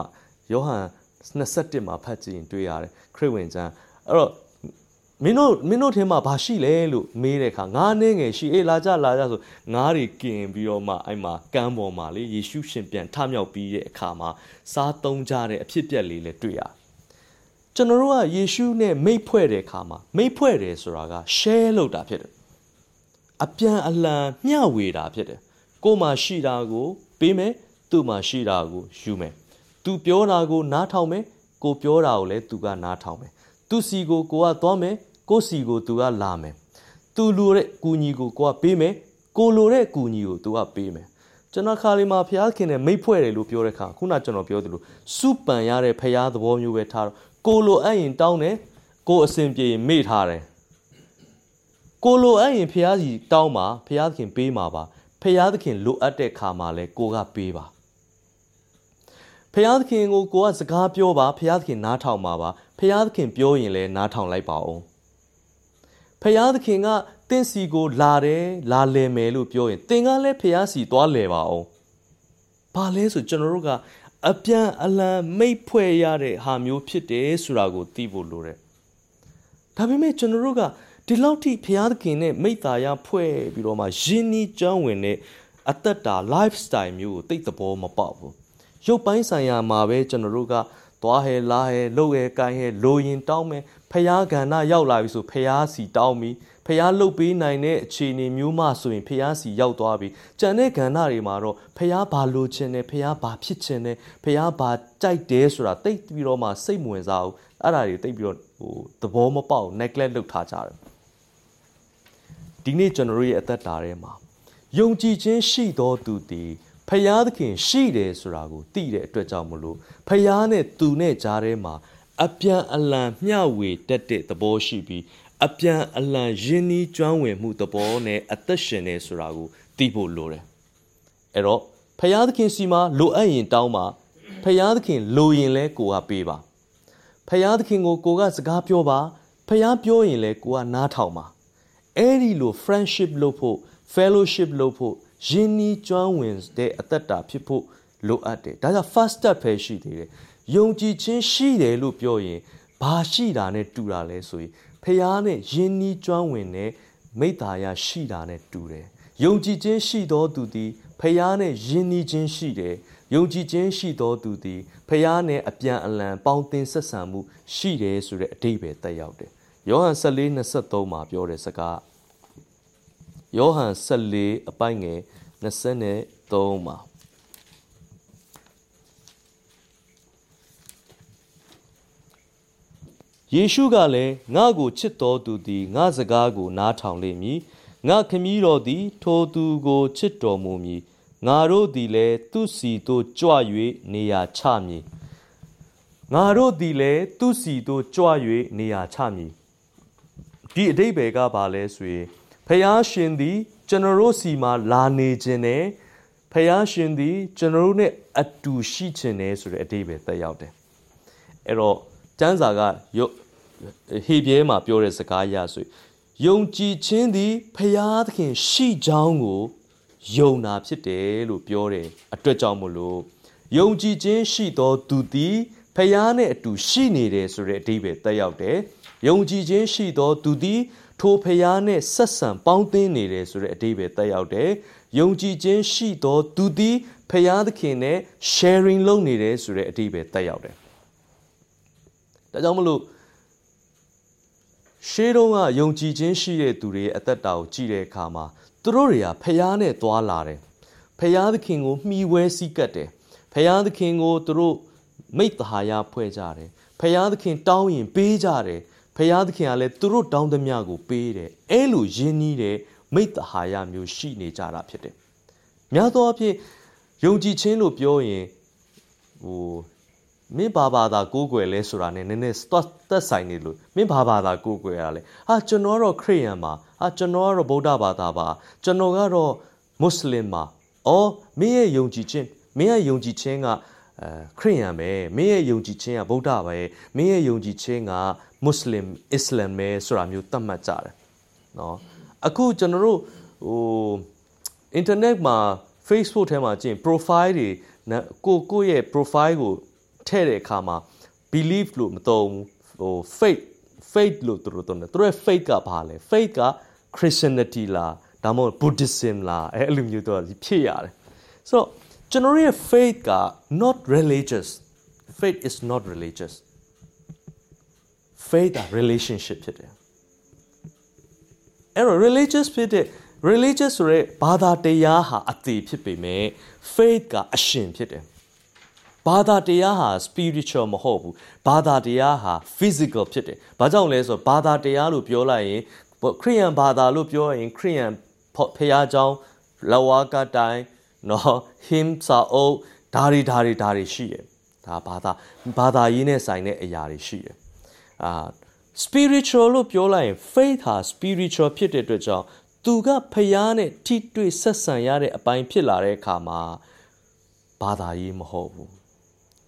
Speaker 1: ယောဟန်21မှာဖတ်ကြည့်ရင်တွေ့ရတယ်ခရစ်ဝင်ကျမ်းအဲ့တော့ မင်းတို့မင်းတို့ထဲမှာဘာရှိလဲလို့မေးတဲ့အခါငါးနှင်းငယ်ရှိအေးလာကြလာကြဆိုငါးတွေกินပြီးတော့မှအဲ့မှာကမ်းပေါ်မှာလေယေရှုရှင်ပြန်ထမြောက်ပြီးတဲ့အခါမှာစားသုံးကြတဲ့အဖြစ်ပြက်လေးလည်းတွေ့ရကျွန်တော်တို့ကယေရှုနဲ့မိတ်ဖွဲ့တဲ့အခါမှာမိတ်ဖွဲ့တယ်ဆိုတာက share လုပ်တာဖြစ်တယ်အပြန်အလှန်မျှဝေတာဖြစ်တယ်ကိုမှရှိတာကိုပေးမယ်သူ့မှာရှိတာကိုယူမယ်သူပြောတာကိုနားထောင်မယ်ကိုပြောတာကိုလည်းသူကနားထောင်မယ်သူစီကိုကိုကသွားမယ် ကိုစီကိုသူကလာမယ်သူလိုတဲ့ကူညီကိုကိုကပေးမယ်ကိုလိုတဲ့ကူညီကိုသူကပေးမယ်ကျွန်တော်ခါလီမှာဖျားခင်နဲ့မိတ်ဖွဲ့တယ်လို့ပြောတဲ့ခါခုနကျွန်တော်ပြောသလိုစုပန်ရတဲ့ဖျားသဘောမျိုးပဲထားတော့ကိုလိုအပ်ရင်တောင်းတယ်ကိုအစဉ်ပြေရင်မေ့ထားတယ်ကိုလိုအပ်ရင်ဖျားစီတောင်းပါဖျားခင်ပေးမှာပါဖျားသခင်လိုအပ်တဲ့ခါမှာလဲကိုကပေးပါဖျားသခင်ကိုကိုကစကားပြောပါဖျားသခင်နားထောင်ပါပါဖျားသခင်ပြောရင်လဲနားထောင်လိုက်ပါအောင် ဖျားသခင်ကတင့်စီကိုလာတယ်လာလည်မယ်လို့ပြောရင်သင်ကလည်းဖျားစီသွားလည်ပါအောင်ဘာလဲဆိုကျွန်တော်တို့ကအပြန်အလှန်မိတ်ဖွဲ့ရတဲ့ဟာမျိုးဖြစ်တယ်ဆိုတာကိုသိဖို့လိုတယ်ဒါပေမဲ့ကျွန်တော်တို့ကဒီလောက်ထိဖျားသခင်နဲ့မိသားရဖွဲ့ပြီးတော့မှယဉ်နီးကြောင်းဝင်တဲ့အသက်တာ lifestyle မျိုးကိုသိတဲ့ဘောမပေါက်ဘူးရုပ်ပိုင်းဆိုင်ရာမှာပဲကျွန်တော်တို့က သွားဟဲလာဟဲလှုပ်ဟဲကိုင်းဟဲလိုရင်တောင်းမယ်ဖျားကဏ္ဍရောက်လာပြီဆိုဖျားစီတောင်းပြီဖျားလှုပ်ပေးနိုင်တဲ့အခြေအနေမျိုးမှဆိုရင်ဖျားစီရောက်သွားပြီကြံတဲ့ကဏ္ဍတွေမှာတော့ဖျားဘာလိုချင်တယ်ဖျားဘာဖြစ်ချင်တယ်ဖျားဘာကြိုက်တယ်ဆိုတာတိတ်ပြီးတော့မှစိတ်ဝင်စားဘူးအဲ့ဒါတွေတိတ်ပြီးတော့ဟိုသဘောမပေါက် neglect လုပ်ထားကြတယ်ဒီနေ့ကျွန်တော်တို့ရဲ့အသက်တာထဲမှာယုံကြည်ခြင်းရှိသောသူသည် ဖယားသခင်ရှိတယ်ဆိုတာကိုသိတဲ့အတွက်ကြောင့်မလို့ဖယားနဲ့သူနဲ့ကြားထဲမှာအပြန်အလှန်မျှဝေတတ်တဲ့သဘောရှိပြီးအပြန်အလှန်ယဉ်နီးကျွမ်းဝင်မှုသဘောနဲ့အသက်ရှင်နေဆိုတာကိုသိဖို့လိုတယ်အဲ့တော့ဖယားသခင်စီမှာလိုအပ်ရင်တောင်းပါဖယားသခင်လိုရင်လဲကိုကပေးပါဖယားသခင်ကိုကိုကစကားပြောပါဖယားပြောရင်လဲကိုကနားထောင်ပါအဲ့ဒီလို friendship လုပ်ဖို့ fellowship လုပ်ဖို့ ယယင်းနီးကျွမ်းဝင်တဲ့အသက်တာဖြစ်ဖို့လိုအပ်တယ်ဒါကြောင့် first step ပဲရှိသေးတယ်ယုံကြည်ခြင်းရှိတယ်လို့ပြောရင်ဘာရှိတာနဲ့တူတာလဲဆိုရင်ဖះနဲ့ယင်းနီးကျွမ်းဝင်တဲ့မိတ္တာယရှိတာနဲ့တူတယ်ယုံကြည်ခြင်းရှိသောသူသည်ဖះနဲ့ယင်းနီးခြင်းရှိတယ်ယုံကြည်ခြင်းရှိသောသူသည်ဖះနဲ့အပြန်အလှန်ပေါင်းသင်ဆက်ဆံမှုရှိတယ်ဆိုတဲ့အဓိပ္ပာယ်တက်ရောက်တယ်ယောဟန်14:23မှာပြောတဲ့စကား ယောဟန်14အပိုင်းငယ်23မှာယေရှုကလည်းငါ့ကိုချစ်တော်သူသည်ငါစကားကိုနားထောင်လိမ့်မည်ငါခမည်းတော်သည် ထိုသူကိုချစ်တော်မူမည်ငါတို့သည်လည်းသူစီသို့ကြွ၍နေရာချမည်ငါတို့သည်လည်းသူစီသို့ကြွ၍နေရာချမည်ဒီအတိတ်ဘယ်ကပါလဲဆိုရင် ဖယားရှင်သည် ကျွန်တော်တို့စီမှာလာနေခြင်းနဲ့ဖယားရှင်သည် ကျွန်တော်တို့နဲ့အတူရှိခြင်းနဲ့ဆိုတဲ့အတိတ်ပဲသက်ရောက်တယ်အဲ့တော့ကျမ်းစာကဟေပြဲမှာပြောတဲ့စကားအရဆိုယုံကြည်ခြင်းသည်ဖယားသခင်ရှိကြောင်းကိုယုံနာဖြစ်တယ်လို့ပြောတယ်အတွက်ကြောင့်မလို့ယုံကြည်ခြင်းရှိသောသူသည်ဖယားနဲ့အတူရှိနေတယ်ဆိုတဲ့အဓိပ္ပာယ်သက်ရောက်တယ်ယုံကြည်ခြင်းရှိသောသူသည် ထိုဖယားနဲ့ဆက်ဆံပေါင်းသင်းနေတယ်ဆိုတဲ့အဓိပ္ပာယ်သက်ရောက်တယ်ယုံကြည်ခြင်းရှိသောသူသည်ဖယားသခင်နဲ့ sharing လုပ်နေတယ်ဆိုတဲ့အဓိပ္ပာယ်သက်ရောက်တယ်ဒါကြောင့်မလို့ရှေးတုန်းကယုံကြည်ခြင်းရှိတဲ့သူတွေရဲ့အသက်တာကိုကြည့်တဲ့အခါမှာသူတို့တွေကဖျားနဲ့သွားလာတယ်ဖျားသခင်ကိုမှီဝဲစည်းကပ်တယ်ဖျားသခင်ကိုသူတို့မိတ္တဟာယဖွဲ့ကြတယ်ဖျားသခင်တောင်းရင်ပေးကြတယ် ဖျားသခင်ကလည်းသူတို့တောင်းသမျှကိုပေးတယ်အဲလိုယဉ်နီးတဲ့မိတ္တဟာယမျိုးရှိနေကြတာဖြစ်တယ်များသောအားဖြင့်ယုံကြည်ခြင်းလို့ပြောရင်ဟိုမင်းဘာဘာသာကိုးကွယ်လဲဆိုတာနဲ့နည်းနည်းသက်ဆိုင်နေလို့မင်းဘာဘာသာကိုးကွယ်ရလဲဟာကျွန်တော်တော့ခရစ်ယာန်ပါဟာကျွန်တော်ကတော့ဗုဒ္ဓဘာသာပါကျွန်တော်ကတော့မွတ်စလင်ပါအော်မင်းရဲ့ယုံကြည်ခြင်းမင်းရဲ့ယုံကြည်ခြင်းက အဲခရစ်ယာန်ပဲမင်းရဲ့ယုံကြည်ခြင်းကဗုဒ္ဓပဲမင်းရဲ့ယုံကြည်ခြင်းကမွတ်စလင်အစ္စလာမ်ပဲဆိုတာမျိုးသတ်မှတ်ကြတယ်နော်အခုကျွန်တော်တို့ဟိုအင်တာနက်မှာ Facebook ထဲမှာကျင့် profile တွေကိုကိုရဲ့ profile ကိုထည့်တဲ့အခါမှာ belief လို့မသုံးဟို faith faith လို့သူတို့သုံးတယ်သူတို့ရဲ့ faith ကဘာလဲ faith က Christianity လားဒါမှမဟုတ် Buddhism လားအဲအဲ့လိုမျိုးတော့ဖြစ်ရတယ်ဆိုတော့ ကျွန်တော်ရဲ့ faith က not religious faith is not religious faith က relationship ဖြစ်တယ်အဲ့တော့ religious ဖြစ်တဲ့ religious ဆိုရဲဘာသာတရားဟာအသေးဖြစ်ပေမဲ့ faith ကအရှင်ဖြစ်တယ်ဘာသာတရားဟာ spiritual မဟုတ်ဘူးဘာသာတရားဟာ physical ဖြစ်တယ်ဘာကြောင့်လဲဆိုတော့ဘာသာတရားလို့ပြောလိုက်ရင်ခရိယန်ဘာသာလို့ပြောရင်ခရိယန်ဖះเจ้าလဝါကတိုင် နော်ဟင်စာအုပ်ဓာရီဓာရီဓာရီရှိတယ်ဒါဘာသာဘာသာရေးနဲ့ဆိုင်တဲ့အရာတွေရှိတယ်အာ spiritual လို့ပြောလိုက်ရင် faith ဟာ spiritual ဖြစ်တဲ့အတွက်ကြောင့်သူကဖះနဲ့ထိတွေ့ဆက်ဆံရတဲ့အပိုင်းဖြစ်လာတဲ့အခါမှာဘာသာရေးမဟုတ်ဘူး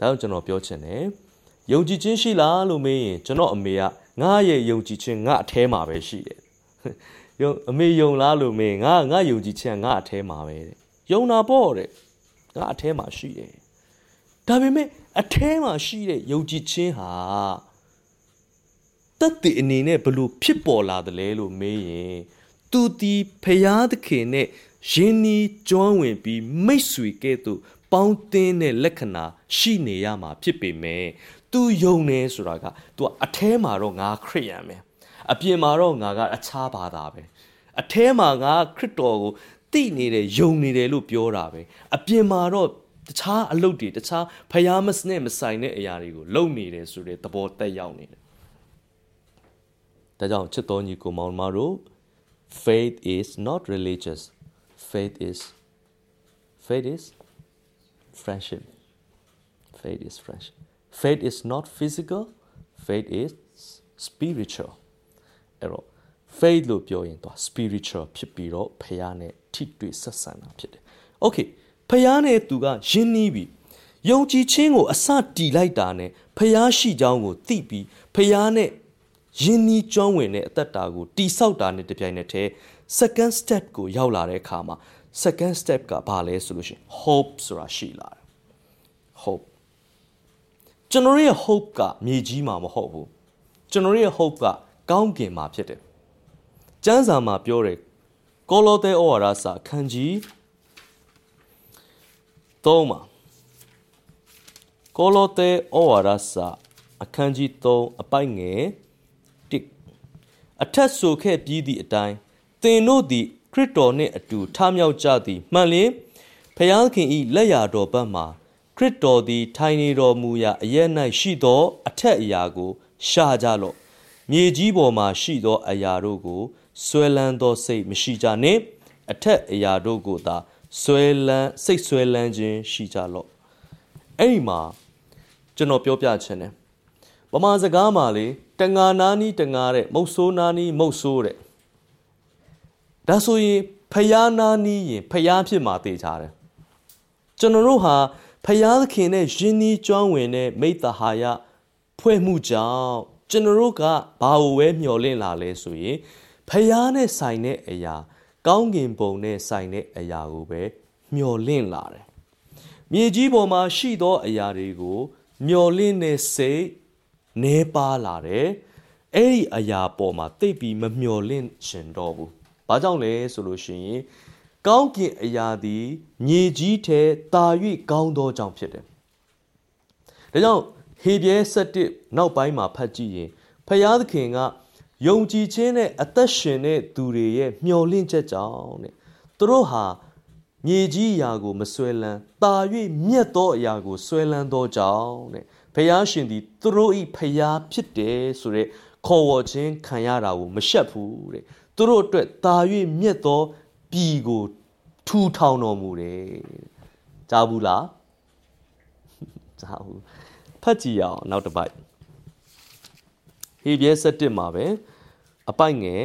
Speaker 1: ဒါကြောင့်ကျွန်တော်ပြောချင်တယ်ယုံကြည်ခြင်းရှိလားလို့မေးရင်ကျွန်တော်အမေကငါရဲ့ယုံကြည်ခြင်းငါအแทမှာပဲရှိတယ်ယုံအမေယုံလားလို့မေးငါငါယုံကြည်ခြင်းငါအแทမှာပဲတဲ့ ယုံတာပေါ့တဲ့ငါအแทမှာရှိတယ်ဒါပေမဲ့အแทမှာရှိတဲ့ယုံကြည်ခြင်းဟာတတ်တည်အနေနဲ့ဘလို့ဖြစ်ပေါ်လာတယ်လဲလို့မေးရင်သူဒီဖရာသခင်နဲ့ယင်းနီးကျွမ်းဝင်ပြီးမိတ်ဆွေကဲ့သို့ပေါင်းသင်းတဲ့လက္ခဏာရှိနေရမှာဖြစ်ပေမဲ့သူယုံနေဆိုတာက तू အแทမှာတော့ငါခရစ်ယာန်ပဲအပြင်မှာတော့ငါကအခြားဘာသာပဲအแทမှာငါခရစ်တော်ကို သိနေတယ်ယုံနေတယ်လို့ပြောတာပဲအပြင်မှာတော့တခြားအလုပ်တွေတခြားဖျားမစနဲ့မဆိုင်တဲ့အရာတွေကိုလုပ်နေတယ်ဆိုတဲ့သဘောတက်ရောက်နေတယ်ဒါကြောင့်ချစ်တော်ညီကိုမောင်မတို့ faith is not religious faith is faith is friendship. Faith is friendship. Faith is not physical, faith is spiritual. အဲ့တော့ faith လို့ပြောရင်တော့ spiritual ဖြစ်ပြီးတော့ဖះနဲ့ထိတွေ့ဆက်ဆံတာဖြစ်တယ်။ Okay ဖះနဲ့သူကယဉ်နီးပြီ။ယုံကြည်ခြင်းကိုအစတီလိုက်တာနဲ့ဖះရှိကြောင်းကိုသိပြီးဖះနဲ့ယဉ်နီးကျွမ်းဝင်တဲ့အသက်တာကိုတိဆောက်တာနဲ့တပြိုင်နက်တည်း second step ကိုရောက်လာတဲ့အခါမှာ second step ကဘာလဲဆိုလို့ရှိရင် hope ဆိုတာရှိလာတယ် hope ကျွန်တော်ရဲ့ hope ကမြေကြီးမှာမဟုတ်ဘူးကျွန်တော်ရဲ့ hope ကကောင်းကင်မှာဖြစ်တယ် ကျမ်းစာမှာပြောတယ်ကောလောသဲဩဝါဒစာခန်းကြီး3မှာကောလောသဲဩဝါဒစာအခန်းကြီး3အပိုက်ငယ်1အထက်ဆိုခဲ့ပြီးသည့်အတိုင်းသင်တို့သည်ခရစ်တော်နှင့်အတူထမြောက်ကြသည်မှန်လျင်ဖျားခင်ဤလက်ရာတော်ဘက်မှခရစ်တော်သည် ထိုင်နေတော်မူရာအရ၌ရှိသော အထက်အရာကို ရှာကြလော့မြေကြီးပေါ်မှရှိသောအရာတို့ကို ဆွဲလန်းသောစိတ်မရှိကြနှင့်အထက်အရာတို့ကိုသာဆွဲလန်းစိတ်ဆွဲလန်းခြင်းရှိကြလော့အဲ့ဒီမှာကျွန်တော်ပြောပြချင်တယ်ပမာစကားမှာလေတငါနာနီးတငါတဲ့မုတ်ဆိုးနာနီးမုတ်ဆိုးတဲ့ဒါဆိုရင်ဖျားနာနီးရင်ဖျားဖြစ်မှာတေချာတယ်ကျွန်တော်တို့ဟာဖျားသခင်နဲ့ယဉ်နီးကျွမ်းဝင်တဲ့မိတ္တဟာယဖွဲ့မှုကြောင့်ကျွန်တော်တို့ကဘာကိုပဲမျှော်လင့်လာလဲဆိုရင် ဖျားနဲ့ဆိုင်တဲ့အရာ ကောင်းကင်ဘုံနဲ့ဆိုင်တဲ့အရာကိုပဲမျှော်လင့်လာတယ်မြေကြီးပေါ်မှာရှိသောအရာတွေကိုမျှော်လင့်တဲ့စိတ်နှဲပါလာတယ်အဲ့ဒီအရာပေါ်မှာတိတ်ပြီးမမျှော်လင့်ရှင်တော့ဘူးဘာကြောင့်လဲဆိုလို့ရှိရင်ကောင်းကင်အရာသည်မြေကြီးထဲတာ၍ကောင်းသောကြောင့်ဖြစ်တယ်ဒါကြောင့်ဟေပြဲ7နောက်ပိုင်းမှာဖတ်ကြည့်ရင်ဖယားသခင်က ယုံကြည်ခြင်းနဲ့အသက်ရှင်တဲ့သူတွေရဲ့မျှော်လင့်ချက်ကြောင့်တဲ့သူတို့ဟာမြေကြီးအရာကိုမဆွဲလန်းတာ၍မြတ်သောအရာကိုဆွဲလန်းသောကြောင့်တဲ့ဖယားရှင်သည်သူတို့ဤဖယားဖြစ်တယ်ဆိုတဲ့ခေါ်ဝေါ်ခြင်းခံရတာကိုမရှက်ဘူးတဲ့သူတို့အတွက်တာ၍မြတ်သောပြည်ကိုထူထောင်တော်မူတယ်ကြားဘူးလားကြားဘူးဖတ်ကြည့်အောင်နောက်တစ်ပိုက်ဟေပြဲ7မှာပဲ အပိုက်ငယ်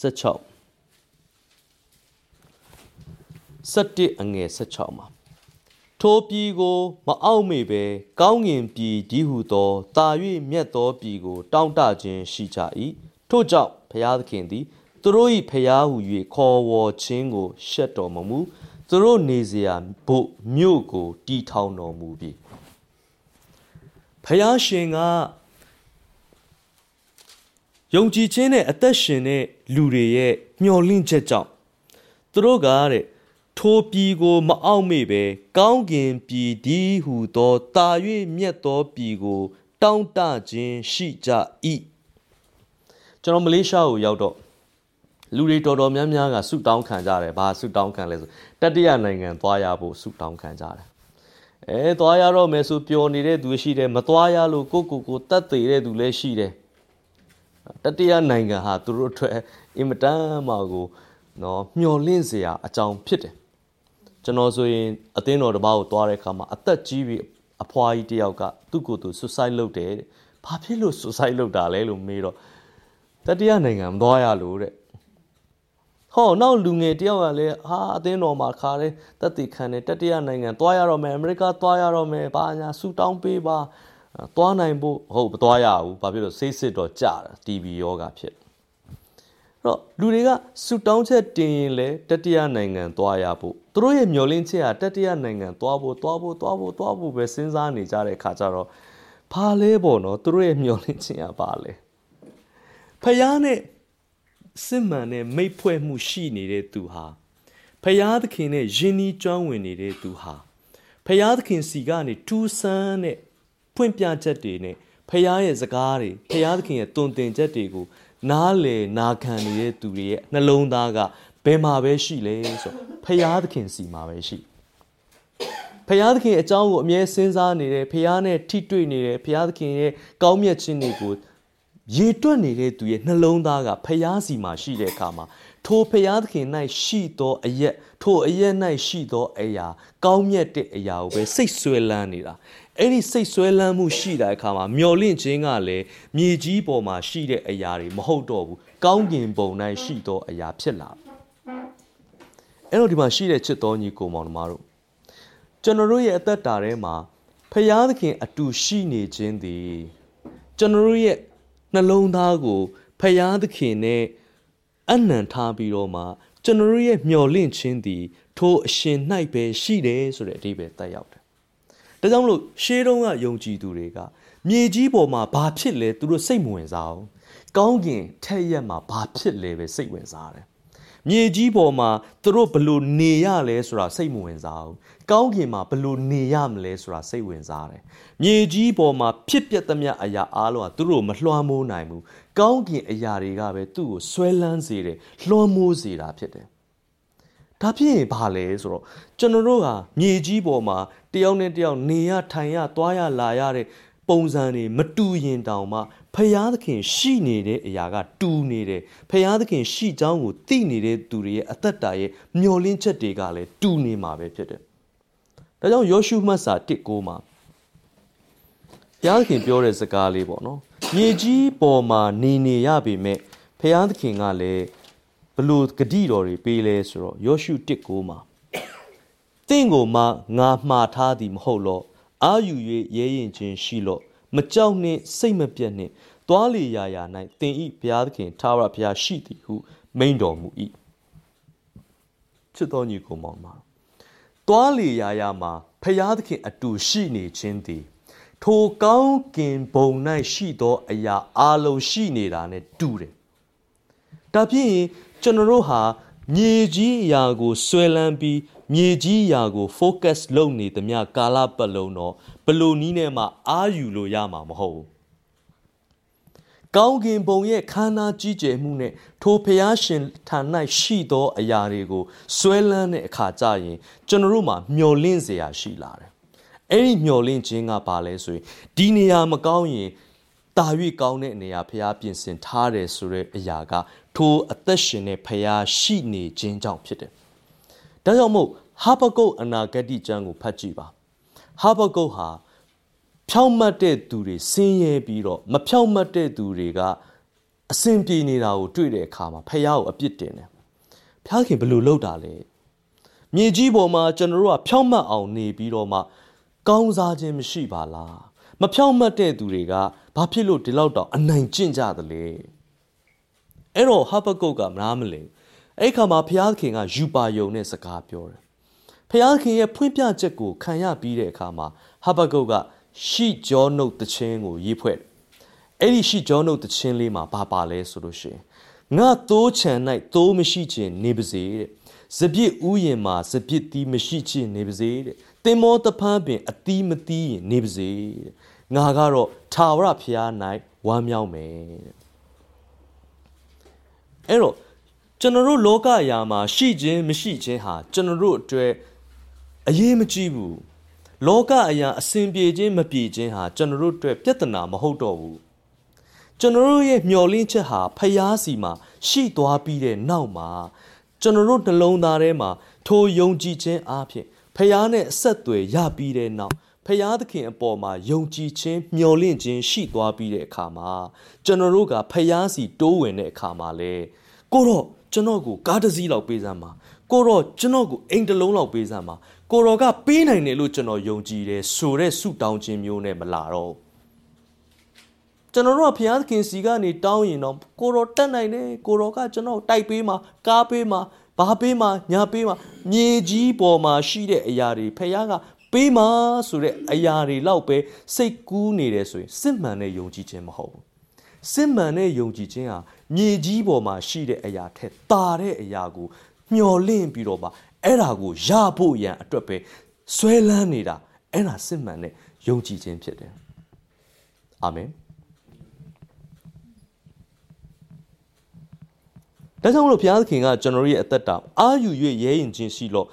Speaker 1: 16 17အငယ်16မှာထိုပြည်ကိုမအောက်မေပဲကောင်းငင်ပြည်ဒီဟုသောတာ၍မြတ်သောပြည်ကို တောင့်တခြင်းရှိကြ၏ထို့ကြောင့်ဘုရားသခင်သည်သူတို့၏ဘုရားဟု၍ခေါ်ဝေါ်ခြင်းကိုရှက်တော်မမူသူတို့နေစရာဘို့မြို့ကိုတီထောင်တော်မူပြီဘုရားရှင်က ယုံကြည်ခြင်းနဲ့အသက်ရှင်တဲ့လူတွေရဲ့မျှော်လင့်ချက်ကြောင့်သူတို့ကတဲ့ထိုပြည်ကိုမအောက်မေ့ပဲကောင်းကင်ပြည်ဒီဟုသောတာ၍မြတ်သောပြည်ကို တောင်းတခြင်းရှိကြ၏ကျွန်တော်မလေးရှားကိုရောက်တော့လူတွေတော်တော်များများကဆုတောင်းခံကြတယ်ဘာဆုတောင်းခံလဲဆိုတတိယနိုင်ငံသွားရဖို့ဆုတောင်းခံကြတယ်အဲသွားရတော့မယ်ဆိုပျော်နေတဲ့သူရှိတယ်မသွားရလို့ကိုကိုကိုတတ်သေးတဲ့သူလည်းရှိတယ် တတိယနိုင်ငံဟာသူတို့အတွက်အင်မတန်မှကိုနော်မျော်လင့်စရာအကြောင်းဖြစ်တယ်ကျွန်တော်ဆိုရင်အသင်းတော်တစ်ပါးကိုသွားတဲ့အခါမှာအသက်ကြီးပြီးအဖွားကြီးတယောက်ကသူ့ကိုယ်သူ suicide လုပ်တယ်တဲ့ဘာဖြစ်လို့ suicide လုပ်တာလဲလို့မေးတော့တတိယနိုင်ငံမသွားရလို့တဲ့ဟောနောက်လူငယ်တယောက်ကလည်းဟာအသင်းတော်မှာခါတယ်တက်တည်ခံတယ်တတိယနိုင်ငံသွားရတော့မယ်အမေရိကသွားရတော့မယ်ဘာညာဆူတောင်းပေးပါ သွားနိုင်ဖို့ဟုတ်မသွားရဘူးဘာဖြစ်လို့ဆေးစစ်တော့ကြာတာ TB ယောဂဖြစ်တော့လူတွေကဆူတောင်းချက်တင်ရင်လေတတိယနိုင်ငံသွားရဖို့သူတို့ရဲ့မျှော်လင့်ချက်ကတတိယနိုင်ငံသွားဖို့သွားဖို့သွားဖို့သွားဖို့ပဲစဉ်းစားနေကြတဲ့အခါကျတော့ဘာလဲပေါ့နော်သူတို့ရဲ့မျှော်လင့်ချက်ကဘာလဲဖယားနဲ့စစ်မှန်တဲ့မိတ်ဖွဲ့မှုရှိနေတဲ့သူဟာဖယားသခင်နဲ့ယဉ်ဤကျွမ်းဝင်နေတဲ့သူဟာဖယားသခင်စီကနေထူးဆန်းတဲ့ ဖွင့်ပြချက်တွေနဲ့ဖယားရဲ့စကားတွေဖယားသခင်ရဲ့တုံတင်ချက်တွေကိုနားလေနာခံနေတဲ့သူတွေရဲ့နှလုံးသားကဘယ်မှာပဲရှိလဲဆိုဖယားသခင်စီမှာပဲရှိဖယားသခင်အကြောင်းကိုအမြဲစဉ်းစားနေတယ်ဖယားနဲ့ထိတွေ့နေတယ်ဖယားသခင်ရဲ့ကောင်းမြတ်ခြင်းတွေကိုရေတွက်နေတဲ့သူရဲ့နှလုံးသားကဖျားစီမှာရှိတဲ့အခါမှာထိုဖျားသခင်၌ရှိသောအရက်ထိုအရက်၌ရှိသောအရာ ကောင်းမြတ်တဲ့အရာကိုပဲစိတ်ဆွဲလန်းနေတာ အဲ့ဒီစိတ်ဆွဲလန်းမှုရှိတဲ့အခါမှာမျော်လင့်ခြင်းကလည်းမြေကြီးပေါ်မှာရှိတဲ့အရာတွေမဟုတ်တော့ဘူးကောင်းကင်ဘုံ၌ရှိသောအရာဖြစ်လာအဲ့တော့ဒီမှာရှိတဲ့ချစ်တော်ညီကိုမောင်နှမတို့ကျွန်တော်တို့ရဲ့အသက်တာထဲမှာဖျားသခင်အတူရှိနေခြင်းသည်ကျွန်တော်တို့ရဲ့နှလုံးသားကိုဖယားသခင်နဲ့အနံထားပြီးတော့မှကျွန်တော်တို့ရဲ့မျော်လင့်ခြင်းသည် ထိုအရှင်၌ပဲရှိတယ်ဆိုတဲ့အဓိပ္ပာယ်တက်ရောက်တယ်။ ဒါကြောင့်မလို့ရှေးတုန်းကယုံကြည်သူတွေကမြေကြီးပေါ်မှာဘာဖြစ်လဲသူတို့စိတ်မဝင်စားဘူး။ကောင်းကင်ထက်ရက်မှာဘာဖြစ်လဲပဲစိတ်ဝင်စားတယ်။မြေကြီးပေါ်မှာသူတို့ဘလို့နေရလဲဆိုတာစိတ်မဝင်စားဘူး။ကောင်းကင်မှာဘလို့နေရမလဲဆိုတာစိတ်ဝင်စားတယ်။မြေကြီးပေါ်မှာဖြစ်ပျက်သမျှအရာအားလုံးကသူတို့မလွှမ်းမိုးနိုင်ဘူး။ကောင်းကင်အရာတွေကပဲသူ့ကိုဆွဲလန်းစေတယ်လွှမ်းမိုးစေတာဖြစ်တယ်။ ဒါဖြစ်ရင်ဘာလဲဆိုတော့ကျွန်တော်တို့ဟာမြေကြီးပေါ်မှာတယောက်နဲ့တယောက်နေရထိုင်ရသွားရလာရတဲ့ပုံစံတွေမတူရင်တောင်မှဖယားသခင်ရှိနေတဲ့အရာကတူနေတယ်ဖယားသခင်ရှိကြောင်းကိုသိနေတဲ့သူတွေရဲ့အသက်တာရဲ့မျောလင်းချက်တွေကလည်းတူနေမှာပဲဖြစ်တယ်။ဒါကြောင့်ယောရှုမှတ်စာ1ကိုမှာဘုရားသခင်ပြောတဲ့စကားလေးပေါ့နော်။မြေကြီးပေါ်မှာနေနေရပေမဲ့ဖယားသခင်ကလည်းဘ လို့ဂတိတော်တွေပေးလဲဆိုတော့ယောရှု1ကိုမှာတင့်ကိုမှငါမှားထားသည်မဟုတ်လော့အာယူ၍ရဲရင်ချင်းရှိလော့မကြောက်နှင့်စိတ်မပြတ်နှင့်သွားလေရာရာ၌တင်ဤဘုရားသခင်ထာဝရဘုရားရှိသည်ဟုမိန်တော်မူ၏ချစ်တော်ညီကိုမောင်မှာသွားလေရာရာမှာဘုရားသခင်အတူရှိနေခြင်းသည်ထိုကောင်းကင်ဘုံ၌ရှိသောအရာအလုံးရှိနေတာ ਨੇ တူတယ်ဒါဖြင့် ကျွန်တော်တို့ဟာမြေကြီးအရာကိုဆွဲလန်းပြီးမြေကြီးအရာကို focus လုပ်နေသမျှကာလပတ်လုံးတော့ဘလို့နီးနဲ့မှအာယူလို့ရမှာမဟုတ်ဘူးကောင်းကင်ဘုံရဲ့ခန္ဓာကြီးကျယ်မှုနဲ့ထိုဖျားရှင်ဌာ၌ရှိသောအရာတွေကိုဆွဲလန်းတဲ့အခါကျရင်ကျွန်တော်တို့မှာမျော်လင့်စရာရှိလာတယ်။အဲ့ဒီမျော်လင့်ခြင်းကဘာလဲဆိုရင်ဒီနေရာမကောင်းရင်တာ၍ကောင်းတဲ့နေရာဖျားပြင်ဆင်ထားတယ်ဆိုတဲ့အရာက ထိုအသက်ရှင်တဲ့ဖျားရှိနေခြင်းကြောင့်ဖြစ်တယ်။ဒါကြောင့်မို့ဟာဘကုတ်အနာဂတိကျမ်းကိုဖတ်ကြည့်ပါ။ဟာဘကုတ်ဟာဖြောင့်မတ်တဲ့သူတွေဆင်းရဲပြီးတော့မဖြောင့်မတ်တဲ့သူတွေကအစင်ပြေနေတာကိုတွေ့တဲ့အခါမှာဖះကိုအပြစ်တင်တယ်။ဖះခင်ဘယ်လိုလုပ်တာလဲ။မြေကြီးပေါ်မှာကျွန်တော်တို့ကဖြောင့်မတ်အောင်နေပြီးတော့မှကောင်းစားခြင်းမရှိပါလား။မဖြောင့်မတ်တဲ့သူတွေကဘာဖြစ်လို့ဒီလောက်တောင်အနိုင်ကျင့်ကြသလဲ။ အဲ့တော့ဟာဘကုတ်ကမနာမလဲ။အဲ့ခါမှာဖះခင်ကယူပါယုံနဲ့စကားပြောတယ်။ဖះခင်ရဲ့ဖွင့်ပြချက်ကိုခံရပြီးတဲ့အခါမှာဟာဘကုတ်ကရှိကြောနှုတ်တခြင်းကိုရေးဖွဲ့အဲ့ဒီရှိကြောနှုတ်တခြင်းလေးမှာဘာပါလဲဆိုလို့ရှိရင်ငါသိုးချံ၌သိုးမရှိခြင်းနေပါစေတဲ့စပြစ်ဥယင်မှာစပြစ်တီးမရှိခြင်းနေပါစေတဲ့တင်မောတဖန်းပင်အတီးမတီးရင်နေပါစေတဲ့ငါကတော့ထာဝရဘုရား၌ဝမ်းမြောက်မယ်တဲ့ အဲ့တော့ကျွန်တော်တို့လောကအရာမှာရှိခြင်းမရှိခြင်းဟာကျွန်တော်တို့အတွက်အရေးမကြီးဘူးလောကအရာအစဉ်ပြေခြင်းမပြေခြင်းဟာကျွန်တော်တို့အတွက်ပြဿနာမဟုတ်တော့ဘူးကျွန်တော်တို့ရဲ့မျောလင့်ချက်ဟာဖျားစီမှာရှိသွားပြီးတဲ့နောက်မှာကျွန်တော်တို့နှလုံးသားထဲမှာထိုယုံကြည်ခြင်းအပြင်ဖျားနဲ့အဆက်အသွယ်ရပြီးတဲ့နောက် ဖျားသခင်အပေါ်မှာယုံကြည်ခြင်းမျှော်လင့်ခြင်းရှိသွားပြီးတဲ့အခါမှာကျွန်တော်တို့ကဖျားစီတိုးဝင်တဲ့အခါမှာလေကိုတော့ကျွန်တော်ကိုကားတစ်စီးလောက်ပေးစမ်းပါကိုတော့ကျွန်တော်ကိုအိမ်တစ်လုံးလောက်ပေးစမ်းပါကိုတော်ကပေးနိုင်တယ်လို့ကျွန်တော်ယုံကြည်တယ်ဆိုတဲ့ဆုတောင်းခြင်းမျိုးနဲ့မလာတော့ကျွန်တော်တို့ကဘုရားသခင်စီကနေတောင်းရင်တော့ကိုတော်တက်နိုင်တယ်ကိုတော်ကကျွန်တော်တိုက်ပေးမှာကားပေးမှာဘာပေးမှာညာပေးမှာမြေကြီးပေါ်မှာရှိတဲ့အရာတွေဖခင်က ပေးမှာဆိုတဲ့အရာတွေလောက်ပဲစိတ်ကူးနေတယ်ဆိုရင်စစ်မှန်တဲ့ယုံကြည်ခြင်းမဟုတ်ဘူးစစ်မှန်တဲ့ယုံကြည်ခြင်းဟာမြေကြီးပေါ်မှာရှိတဲ့အရာထက်တာတဲ့အရာကိုမျော်လင့်ပြီးတော့ပါအဲ့ဒါကိုရဖို့ရန်အတွက်ပဲဆွဲလန်းနေတာအဲ့ဒါစစ်မှန်တဲ့ယုံကြည်ခြင်းဖြစ်တယ်အာမင်ဒါကြောင့်မလို့ဘုရားသခင်ကကျွန်တော်ရဲ့အသက်တာအာယူ၍ရဲရင်ခြင်းရှိလို့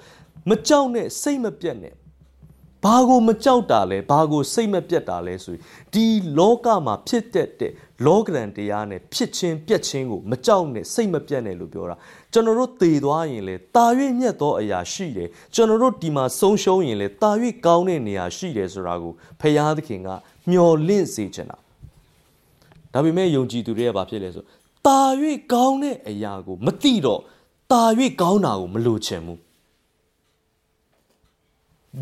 Speaker 1: မကြောက်နဲ့စိတ်မပြတ်နဲ့ ဘာကိုမကြောက်တာလဲဘာကိုစိတ်မပြတ်တာလဲဆိုရင်ဒီလောကမှာဖြစ်တတ်တဲ့လောကရန်တရားနဲ့ဖြစ်ချင်းပြက်ချင်းကိုမကြောက်နဲ့စိတ်မပြတ်နဲ့လို့ပြောတာကျွန်တော်တို့သေသွားရင်လေတာ၍မြတ်သောအရာရှိတယ်ကျွန်တော်တို့ဒီမှာဆုံးရှုံးရင်လေတာ၍ကောင်းတဲ့နေရာရှိတယ်ဆိုတာကိုဖရာသခင်ကမျှော်လင့်စေချင်တာဒါပေမဲ့ယုံကြည်သူတွေကဘာဖြစ်လဲဆိုတာ၍ကောင်းတဲ့အရာကိုမသိတော့တာ၍ကောင်းတာကိုမလိုချင်ဘူး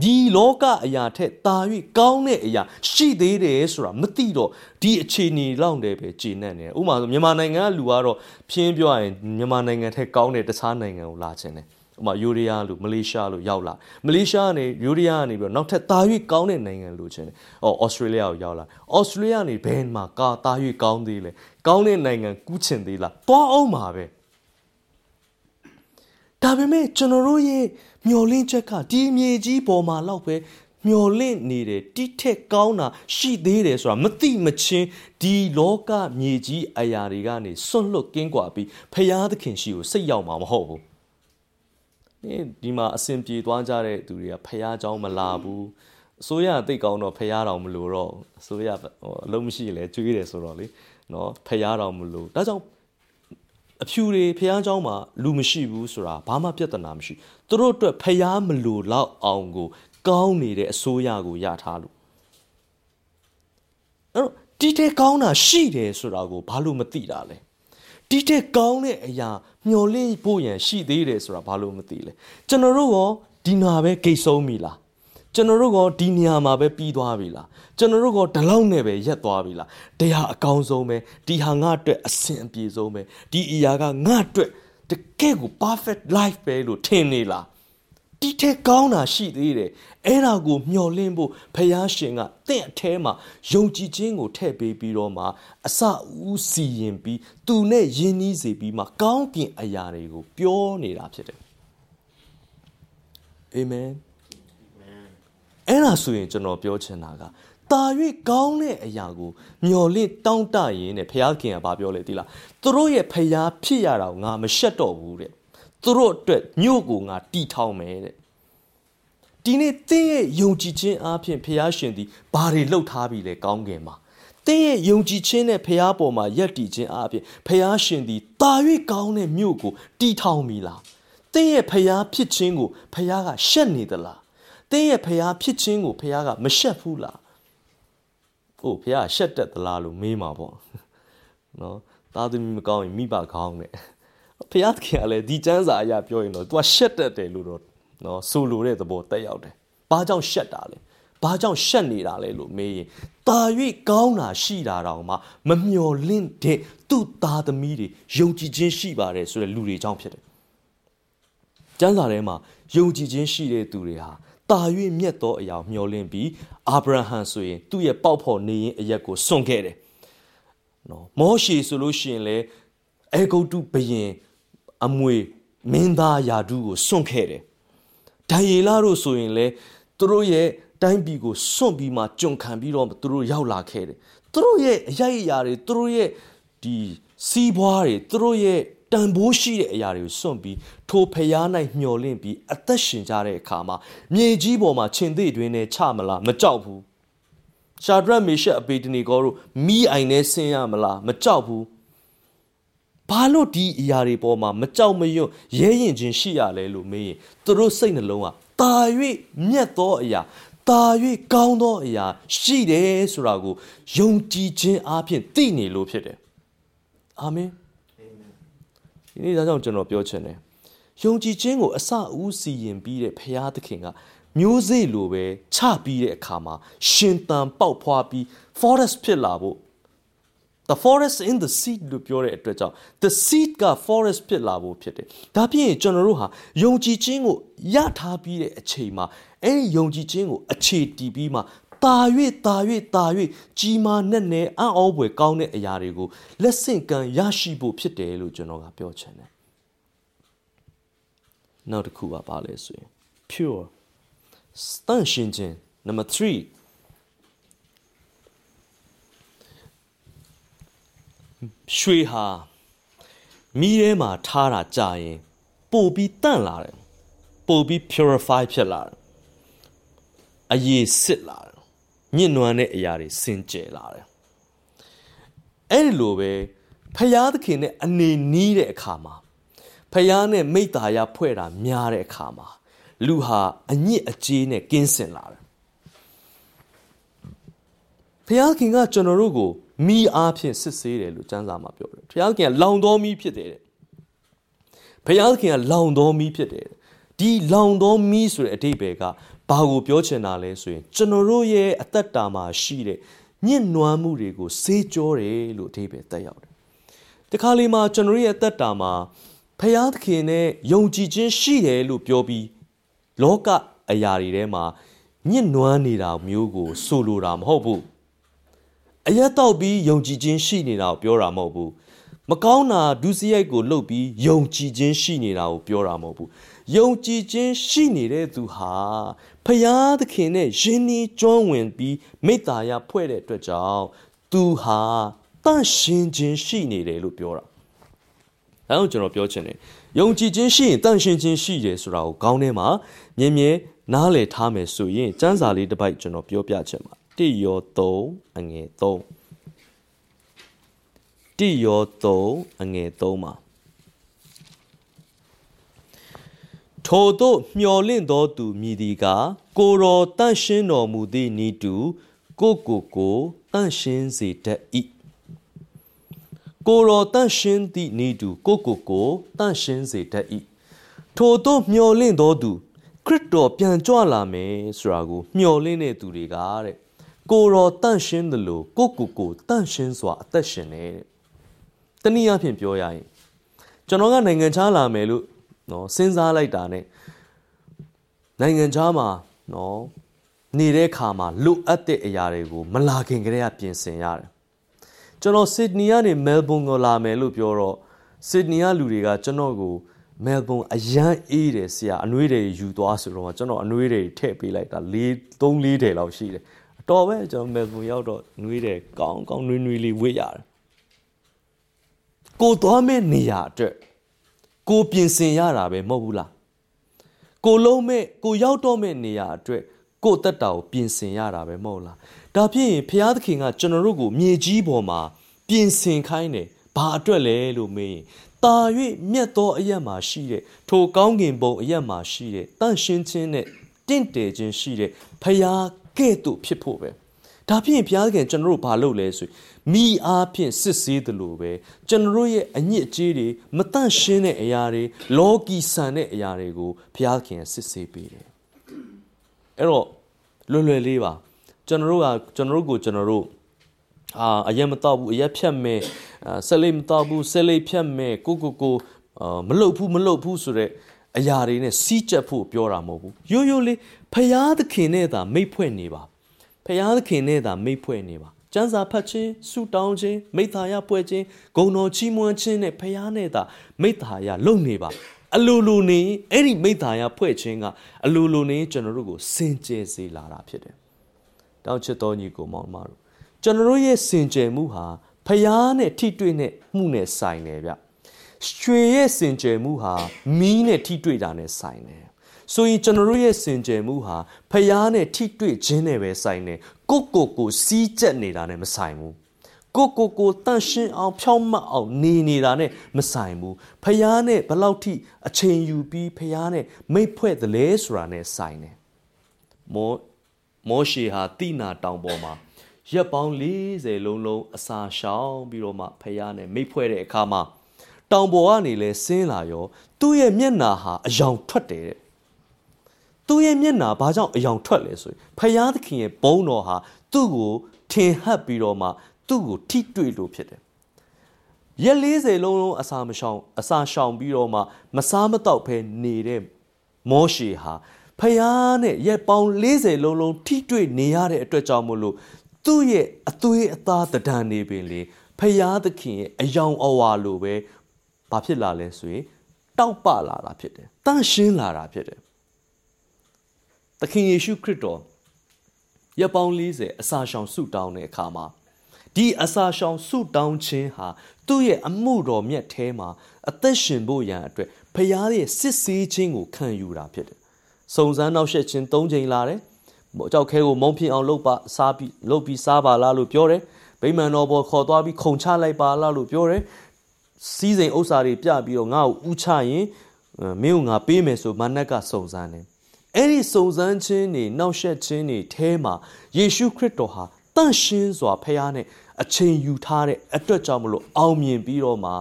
Speaker 1: ဒီလောကအရာထက်တာ၍ကောင်းတဲ့အရာရှိသေးတယ်ဆိုတာမသိတော့ဒီအခြေအနေလောက်တည်းပဲဂျေနတ်နေဥပမာဆိုမြန်မာနိုင်ငံကလူကတော့ဖြင်းပြောရင်မြန်မာနိုင်ငံထက်ကောင်းတဲ့တခြားနိုင်ငံကိုလာခြင်းတယ်ဥပမာယူရီးယားလို့မလေးရှားလို့ရောက်လာမလေးရှားကနေယူရီးယားကနေပြီးတော့နောက်ထပ်တာ၍ကောင်းတဲ့နိုင်ငံလို့ခြင်းတယ်။အော်ဩစတြေးလျကိုရောက်လာဩစတြေးလျနေဘယ်မှာကာတာ၍ကောင်းသေးလဲ။ကောင်းတဲ့နိုင်ငံကူးချင်သေးလား။သွားအောင်ပါပဲ။ဒါပေမဲ့ကျွန်တော်တို့ရဲ့ မျောလင့်ချက်ကဒီမြေကြီးပေါ်မှာလောက်ပဲမျောလင့်နေတယ်တိထက်ကောင်းတာရှိသေးတယ်ဆိုတာမသိမချင်းဒီလောကမြေကြီးအရာတွေကနေစွန့်လွတ်ကင်းကွာပြီးဖရာသခင်ရှိကိုစိတ်ရောက်မှာမဟုတ်ဘူး။ဒီမှာအစဉ်ပြေသွားကြတဲ့သူတွေကဖះเจ้าမလာဘူးအစိုးရတိတ်ကောင်းတော့ဖះတော်မလို့တော့အစိုးရဟိုအလုံးမရှိလဲကျွေးတယ်ဆိုတော့လေနော်ဖះတော်မလို့ဒါကြောင့် အဖြူတွေဖះเจ้าမှာလူမရှိဘူးဆိုတာဘာမှပြဿနာမရှိသူတို့အတွက်ဖះမလို့လောက်အောင်ကို ကောင်းနေတဲ့အစိုးရကိုရထားလို့အဲ့တော့ဒီတဲ့ကောင်းတာရှိတယ်ဆိုတာကိုဘာလို့မသိတာလဲဒီတဲ့ကောင်းတဲ့အရာမျောလင့်ဖို့ရန်ရှိသေးတယ်ဆိုတာဘာလို့မသိလဲကျွန်တော်တို့ရောဒီနာပဲဂိတ်ဆုံးပြီလား ကျွန်တော်တို့ကဒီနေရာမှာပဲပြီးသွားပြီလားကျွန်တော်တို့ကဒီလောက်နဲ့ပဲရက်သွားပြီလားတရားအကောင်းဆုံးပဲဒီဟာငါအတွက်အဆင်အပြေဆုံးပဲဒီအရာကငါအတွက်တကယ့်ကို perfect life ပဲလို့ထင်နေလားဒီထက်ကောင်းတာရှိသေးတယ်အဲ့ဒါကိုမျှော်လင့်ဖို့ဖယားရှင်ကတင့်အแทမှာယုံကြည်ခြင်းကိုထည့်ပေးပြီးတော့မှအစဦးစီရင်ပြီးသူနဲ့ယဉ်နီးစေပြီးမှကောင်းကင်အရာတွေကိုပြောနေတာဖြစ်တယ်အာမင် အဲ့ဒါဆိုရင်ကျွန်တော်ပြောချင်တာကတာ၍ကောင်းတဲ့အရာကိုမျော်လင့်တောင်းတရင်တဲ့ဖယားခင်ကဘာပြောလဲဒီလားသူတို့ရဲ့ဖယားဖြစ်ရတာကိုငါမရှက်တော့ဘူးတဲ့သူတို့အတွက်မြို့ကိုငါတီထောင်မယ်တဲ့ဒီနေ့သင်ရဲ့ယုံကြည်ခြင်းအပြင်ဖះရှင်သည်ဘာတွေလှုပ်ထားပြီလဲကောင်းကင်မှာသင်ရဲ့ယုံကြည်ခြင်းနဲ့ဖះပေါ်မှာယက်တည်ခြင်းအပြင်ဖះရှင်သည်တာ၍ကောင်းတဲ့မြို့ကိုတီထောင်ပြီလားသင်ရဲ့ဖះဖြစ်ခြင်းကိုဖះကရှက်နေသလား သင်ရဲ့ဖះဖြစ်ခြင်းကိုဖះကမရှက်ဘူးလားဟုတ်ဖះရှက်တတ်သလားလို့မေးမှာပေါ့နော်သားသမီးမကောင်းရင်မိဘကောင်းတယ်ဖះသခင်ကလည်းဒီကျမ်းစာအရာပြောရင်တော့ तू ကရှက်တတ်တယ်လို့တော့နော်ဆိုလိုတဲ့သဘောတက်ရောက်တယ်။ဘာကြောင့်ရှက်တာလဲ။ဘာကြောင့်ရှက်နေတာလဲလို့မေးရင်တာ၍ကောင်းတာရှိတာတောင်မှမမျော်လင့်တဲ့သူ့သားသမီးတွေယုံကြည်ခြင်းရှိပါတယ်ဆိုတဲ့လူတွေကြောင့်ဖြစ်တယ်။ကျမ်းစာထဲမှာယုံကြည်ခြင်းရှိတဲ့သူတွေဟာ တာ၍မြတ်သောအရာမျှော်လင့်ပြီးအာဗြဟံဆိုရင်သူ့ရဲ့ပေါက်ဖော်နေရင်အရက်ကိုစွန့်ခဲ့တယ်။နော်မောရှေဆိုလို့ရှိရင်လေအေဂုတ်တုဘယင်အမွေမင်းသားယာဒုကိုစွန့်ခဲ့တယ်ဒံယေလတို့ဆိုရင်လေသူတို့ရဲ့တိုင်းပြည်ကိုစွန့်ပြီးမှကြုံခံပြီးတော့သူတို့ရောက်လာခဲ့တယ်သူတို့ရဲ့အရိုက်အရာတွေသူတို့ရဲ့ဒီစီးပွားတွေသူတို့ရဲ့ တန်ဖိုးရှိတဲ့အရာတွေကိုစွန့်ပြီးထိုဖျားနိုင်မျောလင့်ပြီးအသက်ရှင်ကြတဲ့အခါမှာမြေကြီးပေါ်မှာခြင်သေးတွင်နဲ့ချမလားမကြောက်ဘူးရှာဒရက်မေရှက်အပေတနီကောတို့မိအိုင်နဲ့ဆင်းရမလားမကြောက်ဘူးဘာလို့ဒီအရာတွေပေါ်မှာမကြောက်မရွံ့ရဲရင်ခြင်းရှိရလဲလို့မေးရင်သူတို့စိတ်နှလုံးကတာ၍မြတ်သောအရာတာ၍ကောင်းသောအရာ ရှိတယ်ဆိုတာကိုယုံကြည်ခြင်းအပြင်သိနေလို့ဖြစ်တယ်အာမင် ဒီနေ့ဒါကြောင့်ကျွန်တော်ပြောချင်တယ်ယုံကြည်ခြင်းကိုအစအဦးစီရင်ပြီးတဲ့ဘုရားသခင်ကမျိုးစေ့လိုပဲချပြီးတဲ့အခါမှာရှင်တန်ပေါက်ဖွာပြီး forest ဖြစ်လာဖို့ the forest in the seed လို့ပြောတဲ့အတွက်ကြောင့် the seed က forest ဖြစ်လာဖို့ဖြစ်တယ်။ဒါဖြစ်ရင်ကျွန်တော်တို့ဟာယုံကြည်ခြင်းကိုရထားပြီးတဲ့အချိန်မှာအဲဒီယုံကြည်ခြင်းကိုအခြေတည်ပြီးမှ တာ၍တာ၍တာ၍ကြီးမားနဲ့နဲ့အံ့ဩဖွယ်ကောင်းတဲ့အရာတွေကိုလက်ဆင့်ကမ်းရရှိဖို့ဖြစ်တယ်လို့ကျွန်တော်ကပြောချင်တယ်။နောက်တစ်ခုပါပါလဲဆိုရင် pure တန်ရှင်းခြင်း number 3ရွှေဟာမီးထဲမှာထားတာကြာရင်ပို့ပြီးတန့်လာတယ်ပို့ပြီး purify ဖြစ်လာတယ်အရေးစစ်လာတယ် ညစ်နွမ်းတဲ့အရာတွေစင်ကြယ်လာတယ်အဲ့ဒီလိုပဲဖယားသခင်နဲ့အနေနီးတဲ့အခါမှာဖယားနဲ့မိတ္တာရဖွဲ့တာများတဲ့အခါမှာလူဟာအညစ်အကြေးနဲ့ကင်းစင်လာတယ်ဖယားခင်ကကျွန်တော်တို့ကိုမိအားဖြင့်စစ်ဆေးတယ်လို့ကျမ်းစာမှာပြောတယ်ဘုရားခင်ကလောင်တော်မိဖြစ်တယ်တဲ့ဘုရားခင်ကလောင်တော်မိဖြစ်တယ်ဒီလောင်တော်မိဆိုတဲ့အဓိပ္ပာယ်က ဘာကိုပြောချင်တာလဲဆိုရင်ကျွန်တော်တို့ရဲ့အသက်တာမှာရှိတဲ့ညှဉ်းနွမ်းမှုတွေကိုစေးကြောတယ်လို့အဓိပ္ပာယ်တက်ရောက်တယ်။ဒီခါလေးမှာကျွန်တော်ရဲ့အသက်တာမှာဖယားသခင်နဲ့ယုံကြည်ခြင်းရှိတယ်လို့ပြောပြီးလောကအရာတွေထဲမှာညှဉ်းနွမ်းနေတာမျိုးကိုဆိုလိုတာမဟုတ်ဘူး။အရက်တော့ပြီးယုံကြည်ခြင်းရှိနေတာကိုပြောတာမဟုတ်ဘူး။မကောင်းတာဒုစရိုက်ကိုလှုပ်ပြီးယုံကြည်ခြင်းရှိနေတာကိုပြောတာမဟုတ်ဘူး။ ယုံကြည်ခြင်းရှိနေတဲ့သူဟာဖယားသခင်နဲ့ယဉ်နီးကျွမ်းဝင်ပြီးမိတ္တာရဖွဲ့တဲ့အတွက်ကြောင့်သူဟာတန့်ရှင်းခြင်းရှိနေတယ်လို့ပြောတာ။အဲဒါကျွန်တော်ပြောချင်တယ်။ယုံကြည်ခြင်းရှိရင်တန့်ရှင်းခြင်းရှိတယ်ဆိုတာကိုခေါင်းထဲမှာမြင်မြင်နားလည်ထားမယ်ဆိုရင်စံစာလေးတစ်ပိုက်ကျွန်တော်ပြောပြချင်ပါတိယော3အငယ်3တိယော3အငယ်3မှာ ထို့သို့မျော်လင့်သောသူမြည်သည်ကကိုတော်တန့်ရှင်းတော်မူသည့်ဤတူကိုကိုကိုတန့်ရှင်းစေတတ်၏ကိုတော်တန့်ရှင်းသည့်ဤတူကိုကိုကိုတန့်ရှင်းစေတတ်၏ထို့သို့မျော်လင့်သောသူခရစ်တော်ပြန်ကြွလာမယ်ဆိုတာကိုမျှော်လင့်တဲ့သူတွေကတဲ့ကိုတော်တန့်ရှင်းတယ်လို့ကိုကိုကိုတန့်ရှင်းစွာအသက်ရှင်နေတဲ့တနည်းအားဖြင့်ပြောရရင်ကျွန်တော်ကနိုင်ငံခြားလာမယ်လို့ နော်စဉ်းစားလိုက်တာ ਨੇ နိုင်ငံခြားမှာနော်နေတဲ့ခါမှာလိုအပ်တဲ့အရာတွေကိုမလာခင်ကတည်းကပြင်ဆင်ရတယ်ကျွန်တော်ဆစ်ဒနီကနေမဲလ်ဘွန်ကိုလာမယ်လို့ပြောတော့ဆစ်ဒနီကလူတွေကကျွန်တော်ကိုမဲလ်ဘွန်အရန်အေးတယ်ဆရာအနှွေးတွေယူသွားဆိုတော့ကျွန်တော်အနှွေးတွေထည့်ပေးလိုက်တာ၄၃၄တယ်လောက်ရှိတယ်အတော်ပဲကျွန်တော်မဲလ်ဘွန်ရောက်တော့နှွေးတယ်ကောင်းကောင်းနှွေးနှွေးလေးဝေ့ရတယ်ကိုသွားမဲ့နေရာအတွက် ကိုပြင်ဆင်ရတာပဲမဟုတ်ဘူးလားကိုလုံးမဲ့ကိုရောက်တော့မဲ့နေရာအတွက်ကိုတက်တာကိုပြင်ဆင်ရတာပဲမဟုတ်လားဒါဖြစ်ရင်ဘုရားသခင်ကကျွန်တော်တို့ကိုမြေကြီးပေါ်မှာပြင်ဆင်ခိုင်းတယ်ဘာအတွက်လဲလို့မေးရင်တာ၍မြတ်သောအရက်မှာရှိတဲ့ထိုကောင်းကင်ဘုံအရက်မှာရှိတဲ့တန့်ရှင်းခြင်းနဲ့တင့်တယ်ခြင်းရှိတဲ့ဖရာကဲ့သို့ဖြစ်ဖို့ပဲဒါဖြစ်ရင်ဘုရားသခင်ကျွန်တော်တို့ဘာလုပ်လဲဆို မိအားဖြင့်စစ်ဆေးသလိုပဲကျွန်တော်တို့ရဲ့အညစ်အကြေးတွေမတန့်ရှင်းတဲ့အရာတွေလောကီဆန်တဲ့အရာတွေကိုဘုရားသခင်စစ်ဆေးပေးတယ်အဲ့တော့လွယ်လွယ်လေးပါကျွန်တော်တို့ကကျွန်တော်တို့ကိုကျွန်တော်တို့အာအရက်မတော့ဘူးအရက်ဖြတ်မယ်ဆက်လိတ်မတော့ဘူးဆက်လိတ်ဖြတ်မယ်ကိုကိုကိုမလုတ်ဘူးမလုတ်ဘူးဆိုတဲ့အရာတွေနဲ့စီးကြက်ဖို့ပြောတာမဟုတ်ဘူးရိုးရိုးလေးဖရာသခင်နဲ့သာမိတ်ဖွဲ့နေပါဖရာသခင်နဲ့သာမိတ်ဖွဲ့နေပါ ကျမ်းစာဖတ်ခြင်းဆုတောင်းခြင်းမိသားရပွဲခြင်းဂုဏ်တော်ချီးမွမ်းခြင်းနဲ့ဖရာနဲ့သာမိသားရလုပ်နေပါအလိုလိုနေအဲ့ဒီမိသားရဖွဲ့ခြင်းကအလိုလိုနေကျွန်တော်တို့ကိုစင်ကြယ်စေလာတာဖြစ်တယ်။တောင်းချစ်တော်ညီကိုမောင်မတို့ကျွန်တော်တို့ရဲ့စင်ကြယ်မှုဟာဖယားနဲ့ထိတွေ့နဲ့မှုနဲ့ဆိုင်တယ်ဗျရွှေရဲ့စင်ကြယ်မှုဟာမီးနဲ့ထိတွေ့တာနဲ့ဆိုင်တယ်ဆိုရင်ကျွန်တော်တို့ရဲ့စင်ကြယ်မှုဟာဖယားနဲ့ထိတွေ့ခြင်းနဲ့ပဲဆိုင်တယ် ကိုကိုကိုစီးကျက်နေတာနဲ့မဆိုင်ဘူးကိုကိုကိုတန့်ရှင်းအောင်ဖြောင်းမတ်အောင်နေနေတာနဲ့မဆိုင်ဘူးဖယားနဲ့ဘလောက်ထိအချိန်ယူပြီးဖယားနဲ့မိတ်ဖွဲ့တယ်လဲဆိုတာနဲ့ဆိုင်တယ်မောမောရှေဟာတိနာတောင်ပေါ်မှာရက်ပေါင်း40လုံးလုံးအစာရှောင်ပြီးတော့မှဖះနဲ့မိတ်ဖွဲ့တဲ့အခါမှာတောင်ပေါ်ကနေလဲဆင်းလာရောသူ့ရဲ့မျက်နာဟာအယောင်ထွက်တယ်တဲ့ သူ့ရဲ့မျက်နာဘာကြောင့်အယောင်ထွက်လဲဆိုရင်ဖះသခင်ရဲ့ဘုန်းတော်ဟာသူ့ကိုထင်ဟပ်ပြီးတော့မှသူ့ကိုထိတွေ့လို့ဖြစ်တယ်ရက်40လုံးလုံးအစာမရှောင်အစာရှောင်ပြီးတော့မှမစားမတော့ဖဲနေတဲ့မောရှေဟာဖယားနဲ့ရက်ပေါင်း40လုံးလုံးထိတွေ့နေရတဲ့အတွက်ကြောင့်မို့လို့သူ့ရဲ့အသွေးအသားတဒံနေပင်လေဖယားသခင်ရဲ့အယောင်အဝါလိုပဲဘာဖြစ်လာလဲဆိုရင်တောက်ပလာတာဖြစ်တယ်တန့်ရှင်းလာတာဖြစ်တယ် သခင်ယေရှုခရစ်တော်ရပောင်း40အစာရှောင်ဆုတောင်းတဲ့အခါမှာဒီအစာရှောင်ဆုတောင်းခြင်းဟာသူ့ရဲ့အမှုတော်မြတ်ထဲမှာအသက်ရှင်ဖို့ရန်အတွက်ဖယားရဲ့စစ်ဆေးခြင်းကိုခံယူတာဖြစ်တယ်။စုံစမ်းနောက်ဆက်ခြင်း၃ချိန်လာတယ်ကြောက်ခဲကိုမုံဖြစ်အောင်လုပ်ပါစားပြီးလုပ်ပြီးစားပါလားလို့ပြောတယ်ဗိမာန်တော်ပေါ်ခေါ်သွားပြီးခုံချလိုက်ပါလားလို့ပြောတယ်စီးစိမ်ဥစ္စာတွေပြပြီးတော့ငါ့ကိုဥချရင်မင်းကိုငါပေးမယ်ဆိုမနက်ကစုံစမ်းတယ် အဲ့ဒီစုံစမ်းခြင်းတွေနောက်ဆက်ခြင်းတွေအဲမှာယေရှုခရစ်တော်ဟာတန့်ရှင်းစွာဖခင်နဲ့အချိန်ယူထားတဲ့အတွက်ကြောင့်မလို့အောင်မြင်ပြီးတော့မှ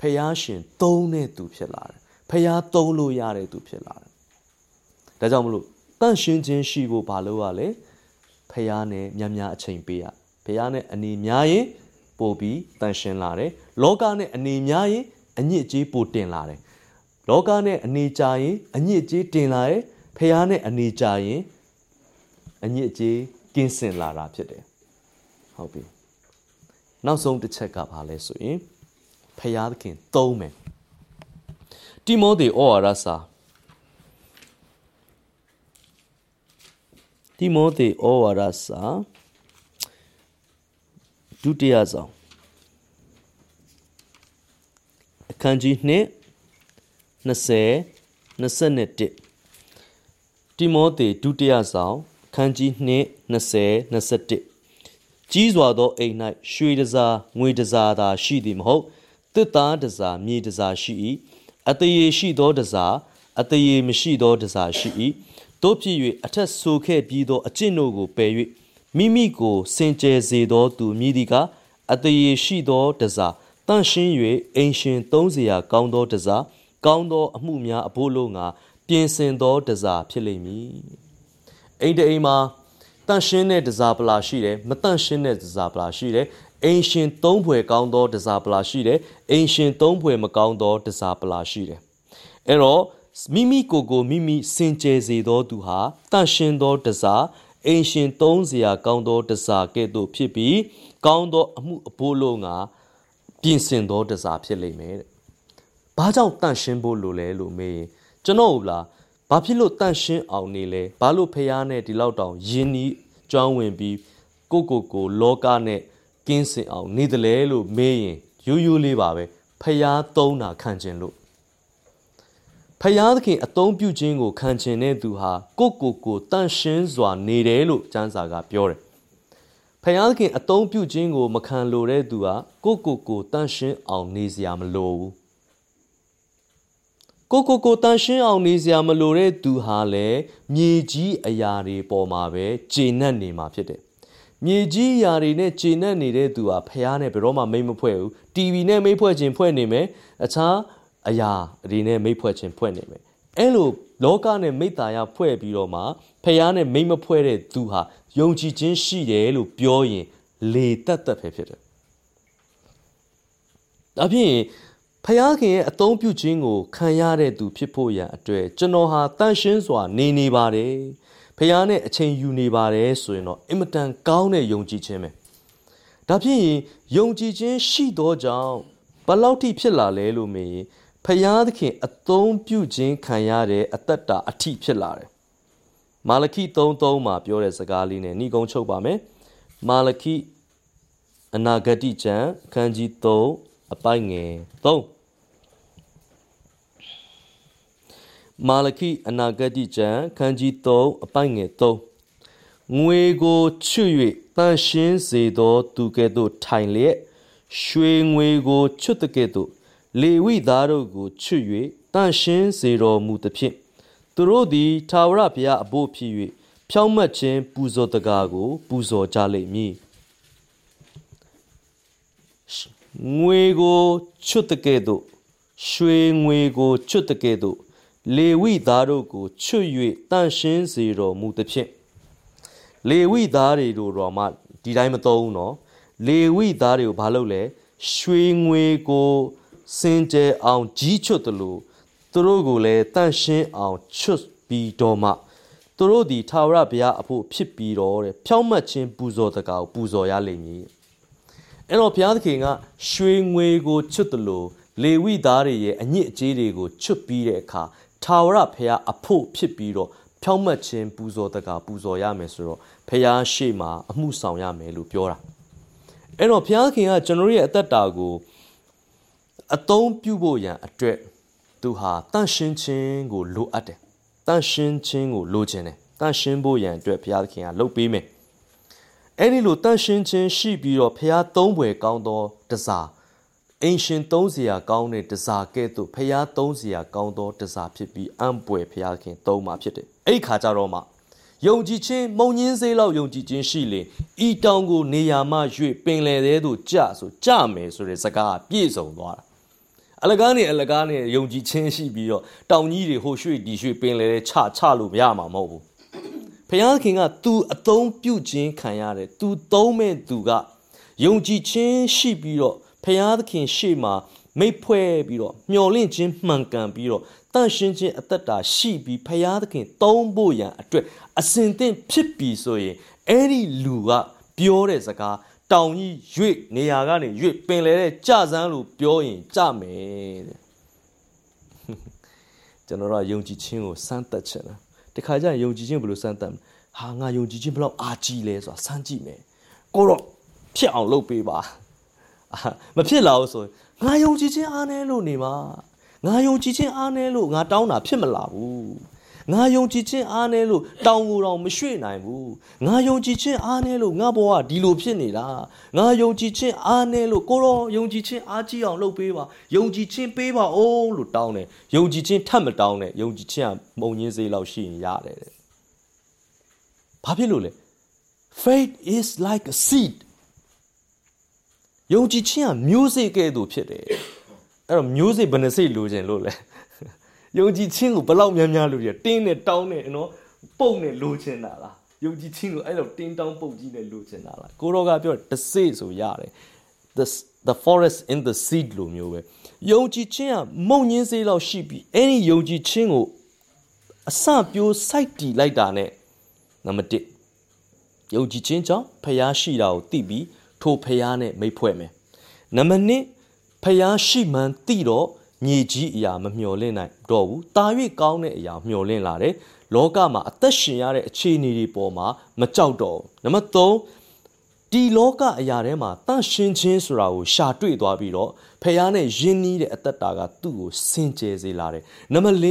Speaker 1: ဖခင်ရှင်သုံးတဲ့သူဖြစ်လာတယ်ဖခင်သုံးလို့ရတဲ့သူဖြစ်လာတယ်ဒါကြောင့်မလို့တန့်ရှင်းခြင်းရှိဖို့ဘာလို့ရလဲဖះနဲ့များများအချိန်ပေးရဖះနဲ့အနေများရင်ပို့ပြီးတန့်ရှင်းလာတယ်လောကနဲ့အနေများရင်အညစ်အကြေးပိုတင်လာတယ်လောကနဲ့အနေကြရင်အညစ်အကြေးတင်လာတယ် ဖះနဲ့အနေကြရင်အညစ်အကြေးကင်းစင်လာတာဖြစ်တယ်ဟုတ်ပြီနောက်ဆုံးတစ်ချက်ကဘာလဲဆိုရင်ဖះသခင်သုံးမယ်တိမောသေဩဝါဒစာတိမောသေဩဝါဒစာဒုတိယဆောင်အခန်းကြီး2 20 21 တိမောသေဒုတိယဆောင်ခန်းကြီး2 20 21ကြီးစွာသောအိမ်၌ရွှေတစားငွေတစားသာရှိသည်မဟုတ်တစ်သားတစားမြေတစားရှိ၏အတရေရှိသောတစားအတရေမရှိသောတစားရှိ၏တို့ဖြစ်၍အထက်ဆိုခဲ့ပြီးသောအကျင့်တို့ကိုပယ်၍မိမိကိုစင်ကြယ်စေသောသူမည်သည်ကားအတရေရှိသောတစားတန့်ရှင်း၍အိမ်ရှင်သုံးစရာကောင်းသောတစားကောင်းသောအမှုများအဖို့လို့ငါ ပြင်ဆင်သောတစားဖြစ်လိမ့်မည်အိမ်တအိမ်မှာတန့်ရှင်းတဲ့တစားပလာရှိတယ်မတန့်ရှင်းတဲ့တစားပလာရှိတယ်အိမ်ရှင်သုံးဖွယ်ကောင်းသောတစားပလာရှိတယ်အိမ်ရှင်သုံးဖွယ်မကောင်းသောတစားပလာရှိတယ်အဲ့တော့မိမိကိုယ်ကိုမိမိစင်ကြယ်စေသောသူဟာတန့်ရှင်းသောတစားအိမ်ရှင်သုံးစရာကောင်းသောတစားကဲ့သို့ဖြစ်ပြီးကောင်းသောအမှုအဖို့လို့ငါပြင်ဆင်သောတစားဖြစ်လိမ့်မယ်တဲ့။ဘာကြောင့်တန့်ရှင်းဖို့လိုလဲလို့မေးရင် ကျွန်တော်ကလားဘာဖြစ်လို့တန့်ရှင်းအောင်နေလဲဘာလို့ဖះနဲ့ဒီလောက်တောင်ယင်းဤကြောင်းဝင်ပြီးကိုကိုကိုလောကနဲ့ကင်းစင်အောင်နေတယ်လဲလို့မေးရင်ရိုးရိုးလေးပါပဲဖះသုံးတာခံခြင်းလို့ဖယားသခင်အသုံးပြုခြင်းကိုခံချင်တဲ့သူဟာကိုကိုကိုတန့်ရှင်းစွာနေတယ်လို့ကျမ်းစာကပြောတယ်။ဖယားသခင်အသုံးပြုခြင်းကိုမခံလိုတဲ့သူဟာကိုကိုကိုတန့်ရှင်းအောင်နေစရာမလိုဘူး။ ကိုကိုကိုတန့်ရှင်းအောင်နေစရာမလိုတဲ့သူဟာလည်းမြေကြီးအရာတွေပေါ်မှာပဲဂျေနတ်နေမှာဖြစ်တယ်။မြေကြီးအရာတွေနဲ့ဂျေနတ်နေတဲ့သူဟာဖယားနဲ့ဘယ်တော့မှမိတ်မဖွဲ့ဘူး။ TV နဲ့မိတ်ဖွဲ့ခြင်းဖွဲ့နေမယ်။အခြားအရာဒီနဲ့မိတ်ဖွဲ့ခြင်းဖွဲ့နေမယ်အဲ့လိုလောကနဲ့မိတ္တာယဖွဲ့ပြီးတော့မှဖះနဲ့မိတ်မဖွဲ့တဲ့သူဟာယုံကြည်ခြင်းရှိတယ်လို့ပြောရင်လေတက်တက်ပဲဖြစ်တယ်ဒါဖြင့် ဖះခင်ရဲ့အသုံးပြုခြင်းကိုခံရတဲ့သူဖြစ်ဖို့ရန်အတွက်ကျွန်တော်ဟာတန်ရှင်းစွာနေနေပါတယ်ဖះနဲ့အချိန်ယူနေပါတယ်ဆိုရင်တော့အင်မတန်ကောင်းတဲ့ယုံကြည်ခြင်းပဲဒါဖြင့်ယုံကြည်ခြင်းရှိသောကြောင့်ဘလောက်ထိဖြစ်လာလဲလို့မေးရင်ဖယားသခင်အသုံးပြုခြင်းခံရတဲ့အသက်တာအထိဖြစ်လာတယ်မာလခိ3:3မှာပြောတဲ့စကားလေးနဲ့ဏိကုံချုပ်ပါမယ်မာလခိအနာဂတိကျမ်းခန်းကြီး3 အပိုက်ငယ်3မာလခိအနာဂတိကျမ်းခန်းကြီး3အပိုက်ငယ်3ငွေကိုချွတ်၍တန်ရှင်းစေသော သူကဲ့သို့ထိုင်လျက်ရွှေငွေကိုချွတ်တဲ့ကဲ့သို့လေဝိသားတို့ကိုချွတ်၍တန့်ရှင်းစေတော်မူသဖြင့်သူတို့သည်ထာဝရဘုရားအဖို့ဖြစ်၍ဖြောင်းမတ်ခြင်းပူဇော်တကားကို ပူဇော်ကြလိမ့်မည် ငွေကိုချွတ်တဲ့ကဲ့သို့ရွှေငွေကိုချွတ်တဲ့ကဲ့သို့လေဝိသားတို့ကိုချွတ်၍တန့်ရှင်းစေတော်မူသဖြင့်လေဝိသားတွေတို့တော့မှဒီတိုင်းမသုံးနော်လေဝိသားတွေကိုဘာလုပ်လဲရွှေငွေကိုစင်ကြယ်အောင်ကြီးချွတ်တယ်လို့သူတို့ကိုလည်းတန့်ရှင်းအောင်ချွတ်ပြီးတော့မှသူတို့ဒီထာဝရဘုရားအဖို့ဖြစ်ပြီးတော့တဲ့ဖြောင်းမှတ်ခြင်းပူဇော်တကာကိုပူဇော်ရလိမ့်မည် အဲ့တော့ဘုရားသခင်ကရွှေငွေကိုချွတ်တယ်လို့လေဝိသားတွေရဲ့အညစ်အကြေးတွေကိုချွတ်ပြီးတဲ့အခါထာဝရဘုရားအဖို့ဖြစ်ပြီးတော့ဖြောင်းမှတ်ခြင်းပူဇော်တကာပူဇော်ရမယ်ဆိုတော့ဘုရားရှေ့မှာအမှုဆောင်ရမယ်လို့ပြောတာအဲ့တော့ဘုရားခင်ကကျွန်တော်ရဲ့အသက်တာကိုအသုံးပြုဖို့ရန်အတွက်သူဟာတန့်ရှင်းခြင်းကိုလိုအပ်တယ်တန့်ရှင်းခြင်းကိုလိုချင်တယ်တန့်ရှင်းဖို့ရန်အတွက်ဘုရားသခင်ကလုပ်ပေးမယ် အဲ့ဒီလိုတန့်ရှင်းခြင်းရှိပြီးတော့ဘုရားသုံးပွေကောင်းသောတစားအင်ရှင်သုံးစရာကောင်းတဲ့တစားကဲ့သို့ဘုရားသုံးစရာကောင်းသောတစားဖြစ်ပြီးအံ့ပွေဘုရားခင်သုံးမှာဖြစ်တယ်အဲ့ခါကြတော့မှယုံကြည်ခြင်းမုံညင်းစေးလောက်ယုံကြည်ခြင်းရှိလေဤတောင်ကိုနေရာမှရွေ့ပင်လယ်သေးသို့ကြဆိုကြမယ်ဆိုတဲ့စကားပြည့်စုံသွားတာအလကားနဲ့အလကားနဲ့ယုံကြည်ခြင်းရှိပြီးတော့တောင်ကြီးတွေဟိုရွှေ့ဒီရွှေ့ပင်လေချချလို့မရမှာမဟုတ်ဘူး ဖယားခင်က तू အသုံးပြုခြင်းခံရတယ် तू သုံးမဲ့သူကယုံကြည်ခြင်းရှိပြီးတော့ဖယားသခင်ရှေ့မှာမိတ်ဖွဲ့ပြီးတော့မျော်လင့်ခြင်းမှန်ကန်ပြီးတော့တန့်ရှင်းခြင်းအသက်တာရှိပြီးဖယားသခင်သုံးဖို့ရန်အတွက်အစဉ်သင့်ဖြစ်ပြီးဆိုရင်အဲ့ဒီလူကပြောတဲ့စကားတောင်ကြီးရွေ့နေရာကနေရွေ့ပင်လေတဲ့ကြစမ်းလို့ပြောရင်ကြမယ်တဲ့ကျွန်တော်တို့ယုံကြည်ခြင်းကိုစမ်းသပ်ချင်တာ တခါကျရင်ယုံကြည်ခြင်းဘယ်လိုစမ်းသပ်ဟာငါယုံကြည်ခြင်းဘယ်လောက်အားကြီးလဲဆိုတာစမ်းကြည့်မယ်ကိုတော့ဖြစ်အောင်လုပ်ပေးပါမဖြစ်လာဘူးဆိုရင်ငါယုံကြည်ခြင်းအားနည်းလို့နေမှာငါယုံကြည်ခြင်းအားနည်းလို့ငါတောင်းတာဖြစ်မလာဘူး ငါယုံကြည်ခြင်းအားနည်းလို့တောင်းကိုတောင်မရွှေ့နိုင်ဘူးငါယုံကြည်ခြင်းအားနည်းလို့ငါဘဝဒီလိုဖြစ်နေတာငါယုံကြည်ခြင်းအားနည်းလို့ကိုရောယုံကြည်ခြင်းအားကြီးအောင်လုပ်ပေးပါယုံကြည်ခြင်းပေးပါအောင်လို့တောင်းတယ်ယုံကြည်ခြင်းထပ်မတောင်းနဲ့ယုံကြည်ခြင်းကမုံညင်းစေးလောက်ရှိရင်ရတယ်တဲ့ဘာဖြစ်လို့လဲ faith is like a seed ယုံကြည်ခြင်းကမျိုးစေ့ကဲ့သို့ဖြစ်တယ်အဲ့တော့မျိုးစေ့ဘယ်နှစိတ်လိုချင်လို့လဲ ယုံကြည်ခြင်းကိုဘလောက်များများလိုချင်တင်းနဲ့တောင်းနဲ့နော်ပုံနဲ့လိုချင်တာလားယုံကြည်ခြင်းကိုအဲ့လိုတင်းတောင်းပုတ်ကြီးနဲ့လိုချင်တာလားကိုရောကပြောတစိတ်ဆိုရတယ် the the forest in the seed လိုမျိုးပဲယုံကြည်ခြင်းကမုံညင်းစေးလောက်ရှိပြီးအဲ့ဒီယုံကြည်ခြင်းကိုအစပြိုးစိုက်တီလိုက်တာနဲ့နံပါတ်1ယုံကြည်ခြင်းကြောင့်ဖျားရှိတာကိုသိပြီးထိုဖျားနဲ့မိတ်ဖွဲ့မယ်နံပါတ်2ဖျားရှိမှန်သိတော့ မြေကြီးအရာမမျှော်လင့်နိုင်တော့ဘူးတာ၍ကောင်းတဲ့အရာမျှော်လင့်လာတယ်လောကမှာအသက်ရှင်ရတဲ့အခြေအနေတွေပေါ်မှာမကြောက်တော့ဘူးနံပါတ်3ဒီလောကအရာထဲမှာတန့်ရှင်းခြင်းဆိုတာကိုရှာတွေ့သွားပြီးတော့ဖះနဲ့ယဉ်နီးတဲ့အသက်တာကသူ့ကိုစင်ကြယ်စေလာတယ်။နံပါတ်၄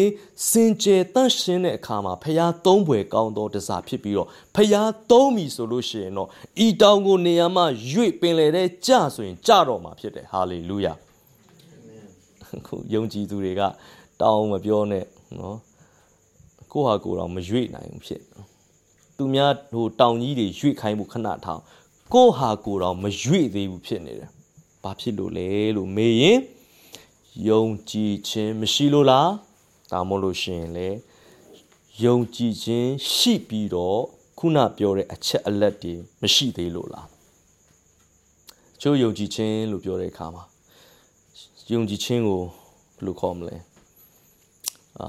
Speaker 1: စင်ကြယ်တန့်ရှင်းတဲ့အခါမှာဖះသုံးဘွယ်ကောင်းသောတစားဖြစ်ပြီးတော့ဖះသုံးပြီဆိုလို့ရှိရင်တော့ဤတောင်ကိုနေရာမှာရွေ့ပင်လေတဲ့ကြဆိုရင်ကြတော့မှာဖြစ်တယ်။ဟာလေလုယာ။ ခုယုံကြည်သူတွေကတောင်းမပြောနဲ့နော်။ကိုဟာကိုတော့မရွေ့နိုင်ဘူးဖြစ်။သူများဟိုတောင်ကြီးတွေရွေ့ခိုင်းမှုခဏထောင်ကိုဟာကိုတော့မရွေ့သေးဘူးဖြစ်နေတယ်။ဘာဖြစ်လို့လဲလို့မေးရင်ယုံကြည်ခြင်းမရှိလို့လား။ဒါမှမဟုတ်လို့ရှိရင်လေယုံကြည်ခြင်းရှိပြီးတော့ခုနပြောတဲ့အချက်အလက်တွေမရှိသေးလို့လား။ချို့ယုံကြည်ခြင်းလို့ပြောတဲ့အခါမှာ ယုံကြည်ခြင်းကိုဘယ်လိုခေါ်မလဲ။အာ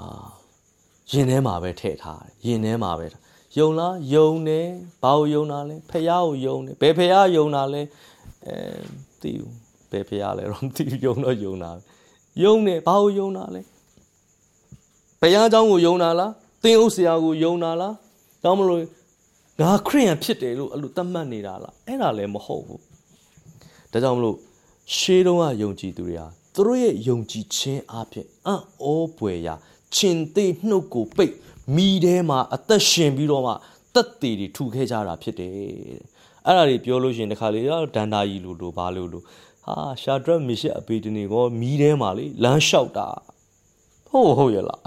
Speaker 1: ရင်ထဲမှာပဲထည့်ထားတယ်။ရင်ထဲမှာပဲထားယုံလားယုံတယ်ဘာကိုယုံတာလဲဖះကိုယုံတယ်ဘယ်ဖះယုံတာလဲအဲသိဘူးဘယ်ဖះလဲတော့မသိဘူးယုံတော့ယုံတာယုံတယ်ဘာကိုယုံတာလဲဘုရားเจ้าကိုယုံတာလားသင်ဥဆရာကိုယုံတာလားတောင်းမလို့ငါခရိယန်ဖြစ်တယ်လို့အဲ့လိုသတ်မှတ်နေတာလားအဲ့ဒါလည်းမဟုတ်ဘူးဒါကြောင့်မလို့ရှေးတုန်းကယုံကြည်သူတွေဟာ သူတို့ရဲ့ယုံကြည်ခြင်းအပြင်အံ့ဩပွေရာရှင်သေးနှုတ်ကိုပိတ်မိထဲမှာအသက်ရှင်ပြီးတော့မှတက်သေးတွေထူခဲ့ကြတာဖြစ်တယ်အဲ့ဒါတွေပြောလို့ရှိရင်တခါလေတော့ဒန်တာကြီးလို့လို့ဘာလို့လို့ဟာရှာဒရက်မီရှက်အပေတနေကောမီးထဲမှာလေလမ်းလျှောက်တာဟုတ်ဟုတ်ရဲ့လား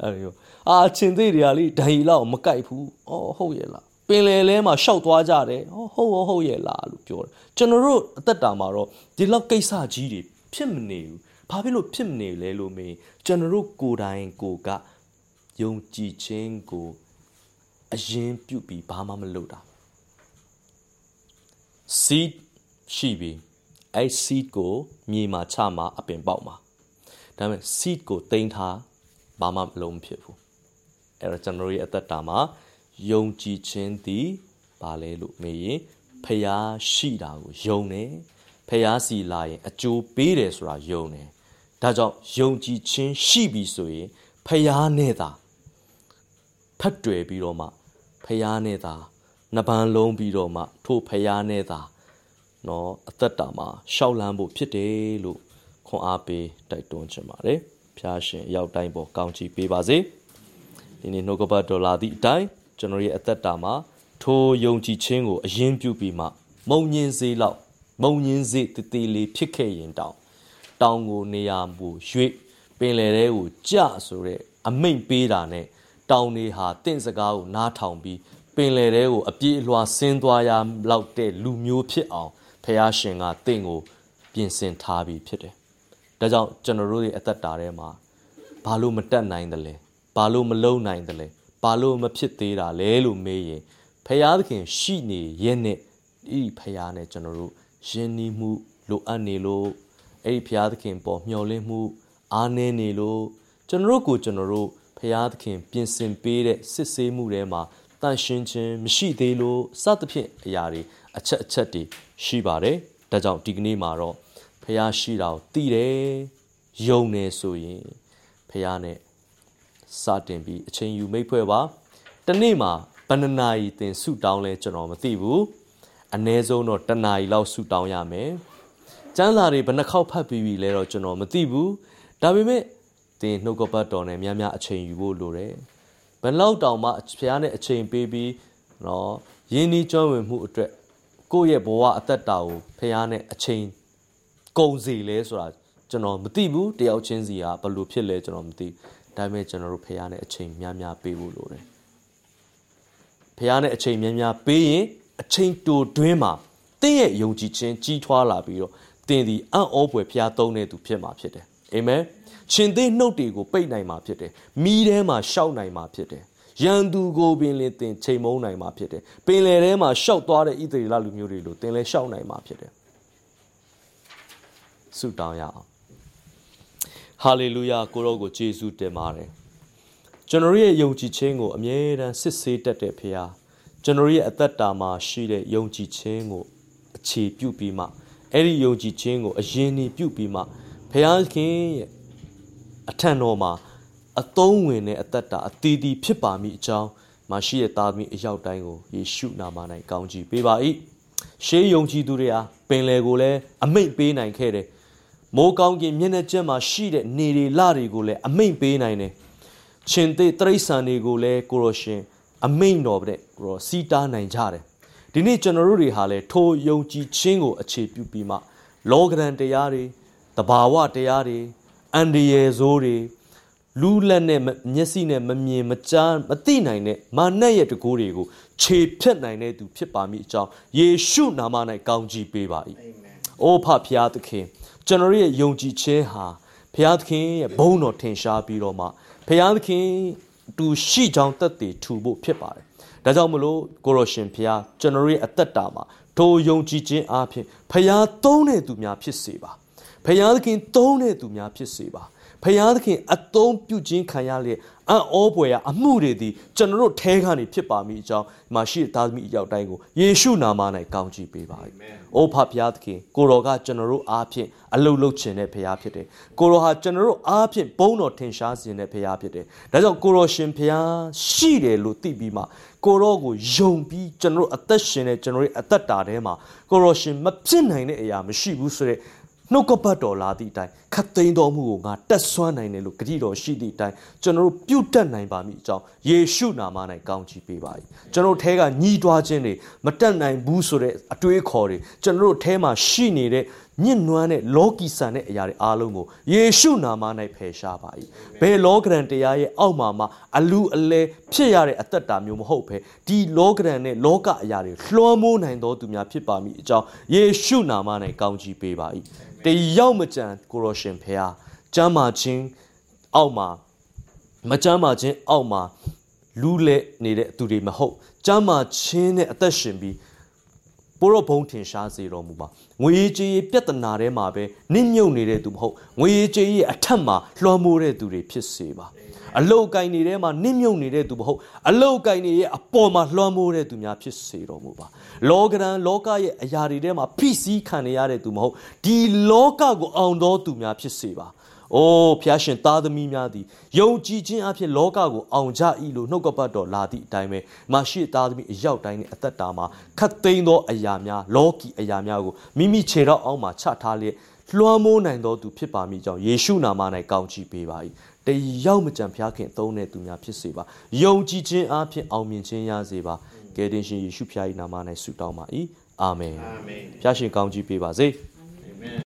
Speaker 1: အဲ့ဒီအာချင်းသေးတွေကလေဒိုင်လောက်မကြိုက်ဘူးအော်ဟုတ်ရဲ့လားပင်လယ်လဲမှာရှောက်သွားကြတယ်ဟောဟုတ်ဟုတ်ရဲ့လားလို့ပြောတယ်ကျွန်တော်တို့အသက်တာမှာတော့ဒီလောက်ကိစ္စကြီးတွေ ဖြစ်မနေဘူးဘာဖြစ်လို့ဖြစ်မနေလဲလို့မေးကျွန်တော်တို့ကိုယ်တိုင်ကိုကယုံကြည်ခြင်းကိုအရင်ပြုပြီးဘာမှမလုပ်တာ seed ရှိပြီအဲ့ seed ကိုမြေမှာချမှာအပင်ပေါက်မှာဒါပေမဲ့ seed ကိုတင်ထားဘာမှမလုံးဖြစ်ဘူးအဲ့တော့ကျွန်တော်ရဲ့အသက်တာမှာယုံကြည်ခြင်းသည်ဘာလဲလို့မေးရင်ဖျားရှိတာကိုယုံတယ် ဖျားစီလာရင်အကျိုးပေးတယ်ဆိုတာယုံတယ်ဒါကြောင့်ယုံကြည်ခြင်းရှိပြီဆိုရင်ဖျားနဲ့သာဖတ်တွယ်ပြီးတော့မှဖျားနဲ့သာနှစ်ပန်းလုံးပြီးတော့မှထို့ဖျားနဲ့သာနော်အသက်တာမှာရှောက်လန်းဖို့ဖြစ်တယ်လို့ခွန်အားပေးတိုက်တွန်းချင်ပါတယ်ဖျားရှင်ရောက်တိုင်းပေါ်ကောင်းချီးပေးပါစေဒီနေ့နှုတ်ကပတ်တော်လာသည့်အတိုင်းကျွန်တော်ရဲ့အသက်တာမှာထိုယုံကြည်ခြင်းကိုအရင်ပြုပြီးမှမုံညင်းစေးလောက် မုံညင်းစေးတည်တည်လေးဖြစ်ခဲ့ရင်တောင်တောင်ကိုနေရာမူရွေ့ပင်လယ်ထဲကိုကြဆိုတဲ့အမိန့်ပေးတာနဲ့တောင်တွေဟာတင့်စကားကိုနားထောင်ပြီးပင်လယ်ထဲကိုအပြေးအလွှာဆင်းသွားရလောက်တဲ့လူမျိုးဖြစ်အောင်ဖះရှင်ကတင့်ကိုပြင်ဆင်ထားပြီးဖြစ်တယ်။ဒါကြောင့်ကျွန်တော်တို့ရဲ့အသက်တာထဲမှာဘာလို့မတက်နိုင်တယ်လဲ။ဘာလို့မလုံနိုင်တယ်လဲ။ဘာဘာလို့မဖြစ်သေးတာလဲလို့မေးရင်ဖရာသခင်ရှိနေရဲ့နဲ့ဤဖရာနဲ့ကျွန်တော်တို့ ယဉ်နီးမှုလိုအပ်နေလို့အဲ့ဒီဖရာသခင်ပေါ်မျှော်လင့်မှုအားနည်းနေလို့ကျွန်တော်တို့ကိုကျွန်တော်တို့ဖရာသခင်ပြင်ဆင်ပေးတဲ့စစ်ဆေးမှုထဲမှာတန်ရှင်းခြင်းမရှိသေးလို့စသဖြင့်အရာတွေအချက်အချက်တွေရှိပါတယ်ဒါကြောင့်ဒီကနေ့မှာတော့ဖရာရှိတာကိုသိတယ်ယုံနေဆိုရင်ဖရာနဲ့စတင်ပြီးအချိန်ယူမိတ်ဖွဲ့ပါတနေ့မှာဘယ်နှနာရီသင်ဆုတောင်းလဲကျွန်တော်မသိဘူး အ ਨੇ ဆုံးတော့တနာရီလောက်ဆုတောင်းရမယ်ကျမ်းစာတွေဘယ်နှခေါက်ဖတ်ပြီးပြီလဲတော့ကျွန်တော်မသိဘူးဒါပေမဲ့သင်နှုတ်ကပတ်တော်နဲ့များများအချိန်ယူဖို့လိုတယ်ဘယ်လောက်တောင်မှဖျားနဲ့အချိန်ပေးပြီးနော်ယင်းဒီကျွမ်းဝင်မှုအတွက်ကိုယ့်ရဲ့ဘဝအသက်တာကိုဖျားနဲ့အချိန်ကုန်စီလဲဆိုတာကျွန်တော်မသိဘူးတယောက်ချင်းစီကဘယ်လိုဖြစ်လဲကျွန်တော်မသိဒါပေမဲ့ကျွန်တော်တို့ဖျားနဲ့အချိန်များများပေးဖို့လိုတယ်ဖះနဲ့အချိန်များများပေးရင် အချိန်တိုတွင်းမှာတင့်ရဲ့ယုံကြည်ခြင်းကြီးထွားလာပြီးတော့တင်ဒီအံ့ဩဖွယ်ဖះသုံးတဲ့သူဖြစ်မှာဖြစ်တယ်အာမင်ရှင်သေးနှုတ်တွေကိုပိတ်နိုင်မှာဖြစ်တယ်မိထဲမှာရှောက်နိုင်မှာဖြစ်တယ်ရန်သူကိုပင်လင်တင်ချိန်မုံနိုင်မှာဖြစ်တယ်ပင်လယ်ထဲမှာရှောက်သွားတဲ့ဣသရေလလူမျိုးတွေလိုတင်လဲရှောက်နိုင်မှာဖြစ်တယ်ဆုတောင်းရအောင်ဟာလေလုယာကိုရောကိုယေရှုတင်ပါတယ်ကျွန်တော်ရဲ့ယုံကြည်ခြင်းကိုအမြဲတမ်းစစ်ဆေးတတ်တဲ့ဖခင် ကျွန်တော်ရဲ့အသက်တာမှာရှိတဲ့ယုံကြည်ခြင်းကိုအခြေပြုပြီးမှအဲ့ဒီယုံကြည်ခြင်းကိုအရင်နေပြုပြီးမှဖခင်ရဲ့အထံတော်မှာအသုံးဝင်တဲ့အသက်တာအတီးတီးဖြစ်ပါမိအကြောင်းမရှိတဲ့သားသမီးအရောက်တိုင်းကိုယေရှုနာမ၌ကောင်းချီးပေးပါ၏ရှေးယုံကြည်သူတွေဟာပင်လယ်ကိုလည်းအမိတ်ပေးနိုင်ခဲ့တယ်မိုးကောင်းကင်မျက်နှာကျက်မှာရှိတဲ့နေတွေလတွေကိုလည်းအမိတ်ပေးနိုင်တယ်ရှင်သေးတရိษံတွေကိုလည်းကိုရရှင် အမိန်တော်တဲ့ကိုရစီတားနိုင်ကြတယ်ဒီနေ့ကျွန်တော်တို့တွေဟာလည်းထိုယုံကြည်ခြင်းကိုအခြေပြုပြီးမှလောကရန်တရားတွေတဘာဝတရားတွေအန္တရာယ်ဆိုးတွေလူလက်နဲ့မျက်စိနဲ့မမြင်မကြားမသိနိုင်တဲ့မာနရဲ့တကူတွေကိုခြေဖြတ်နိုင်တဲ့သူဖြစ်ပါမိအကြောင်းယေရှုနာမ၌ကောင်းချီးပေးပါ၏။အိုဖဖျားသခင်ကျွန်တော်ရဲ့ယုံကြည်ခြင်းဟာဖျားသခင်ရဲ့ဘုန်းတော်ထင်ရှားပြီးတော့မှဖျားသခင် တူရှိကြောင်းတက်တည်ထူဖို့ဖြစ်ပါတယ်။ဒါကြောင့်မလို့ကိုရရှင်ဖျားကျွန်တော်ရဲ့အသက်တာမှာထိုယုံကြည်ခြင်းအပြင်ဖျားသုံးတဲ့သူများဖြစ်စေပါ။ဖျားသခင်သုံးတဲ့သူများဖြစ်စေပါ။ ဖျားသခင်အသုံးပြုခြင်းခံရတဲ့အံ့ဩပွေရာအမှုတွေသည်ကျွန်တော်တို့ထဲကနေဖြစ်ပါမိအကြောင်းမရှိသားသမီးအရောက်တိုင်းကိုယေရှုနာမ၌ကောင်းချီးပေးပါ၏။အိုဖဖျားသခင်ကိုတော်ကကျွန်တော်တို့အားဖြင့်အလုတ်လုတ်ခြင်းတဲ့ဖျားဖြစ်တယ်။ကိုတော်ဟာကျွန်တော်တို့အားဖြင့်ဘုန်းတော်ထင်ရှားခြင်းတဲ့ဖျားဖြစ်တယ်။ဒါကြောင့်ကိုတော်ရှင်ဖျားရှိတယ်လို့သိပြီးမှကိုတော်ကိုယုံပြီးကျွန်တော်တို့အသက်ရှင်တဲ့ကျွန်တော်ရဲ့အသက်တာထဲမှာကိုတော်ရှင်မဖြစ်နိုင်တဲ့အရာမရှိဘူးဆိုတဲ့ နှုတ်ကပတ်တော်လာသည့်အတိုင်းခတ်သိမ်းတော်မူကိုငါတက်ဆွမ်းနိုင်တယ်လို့ဂတိတော်ရှိသည့်အတိုင်းကျွန်တော်တို့ပြုတ်တက်နိုင်ပါမည်အကြောင်းယေရှုနာမ၌ကောင်းချီးပေးပါ၏ကျွန်တော်တို့ထဲကညီးတွားခြင်းတွေမတက်နိုင်ဘူးဆိုတဲ့အတွေးခေါ်တွေကျွန်တော်တို့ထဲမှာရှိနေတဲ့ညှဉ်းနွမ်းတဲ့လောကီဆန်တဲ့အရာတွေအားလုံးကိုယေရှုနာမ၌ဖယ်ရှားပါ၏ဘယ်လောကရန်တရားရဲ့အောက်မှာမှအလူအလဲဖြစ်ရတဲ့အသက်တာမျိုးမဟုတ်ဘဲဒီလောကရန်နဲ့လောကအရာတွေလွှမ်းမိုးနိုင်သောသူများဖြစ်ပါမည်အကြောင်းယေရှုနာမ၌ကောင်းချီးပေးပါ၏ တယောက်မကြံကိုရောရှင်ဖះကျမ်းမာခြင်းအောက်မှာမကျမ်းမာခြင်းအောက်မှာလူးလက်နေတဲ့သူတွေမဟုတ်ကျမ်းမာခြင်းနဲ့အသက်ရှင်ပြီးပိုရောဘုံထင်ရှားစေတော်မူပါငွေကြေးပြဿနာထဲမှာပဲနစ်မြုပ်နေတဲ့သူမဟုတ်ငွေကြေးရဲ့အထက်မှာလွှမ်းမိုးတဲ့သူတွေဖြစ်စေပါအ လုတ်ကင်နေတဲ့မှာနစ်မြုပ်နေတဲ့သူမဟုတ်အလုတ်ကင်နေရဲ့အပေါ်မှာလွှမ်းမိုးတဲ့သူများဖြစ်စေတော်မူပါလောကရန်လောကရဲ့အရာတွေထဲမှာဖိစီးခံရတဲ့သူမဟုတ်ဒီလောကကိုအောင်တော်သူများဖြစ်စေပါအိုးဖျားရှင်သားသမီးများသည်ယုံကြည်ခြင်းအဖြစ်လောကကိုအောင်ကြ၏လို့နှုတ်ကပတ်တော်လာသည့်အတိုင်းပဲမရှိသားသမီးအရောက်တိုင်းနဲ့အသက်တာမှာခတ်သိမ်းသောအရာများလောကီအရာများကိုမိမိခြေတော်အောက်မှာချထားလျက်လွှမ်းမိုးနိုင်သောသူဖြစ်ပါမိကြောင်းယေရှုနာမ၌ကောင်းချီးပေးပါ၏ တယောက်မကြံဖျားခင်သုံးတဲ့သူများဖြစ်စေပါယုံကြည်ခြင်းအဖြစ်အောင်မြင်ခြင်းရစေပါကယ်တင်ရှင်ယေရှုဖျား၏နာမ၌ဆုတောင်းပါ၏အာမင်အာမင်ဖျားရှင်ကောင်းချီးပေးပါစေ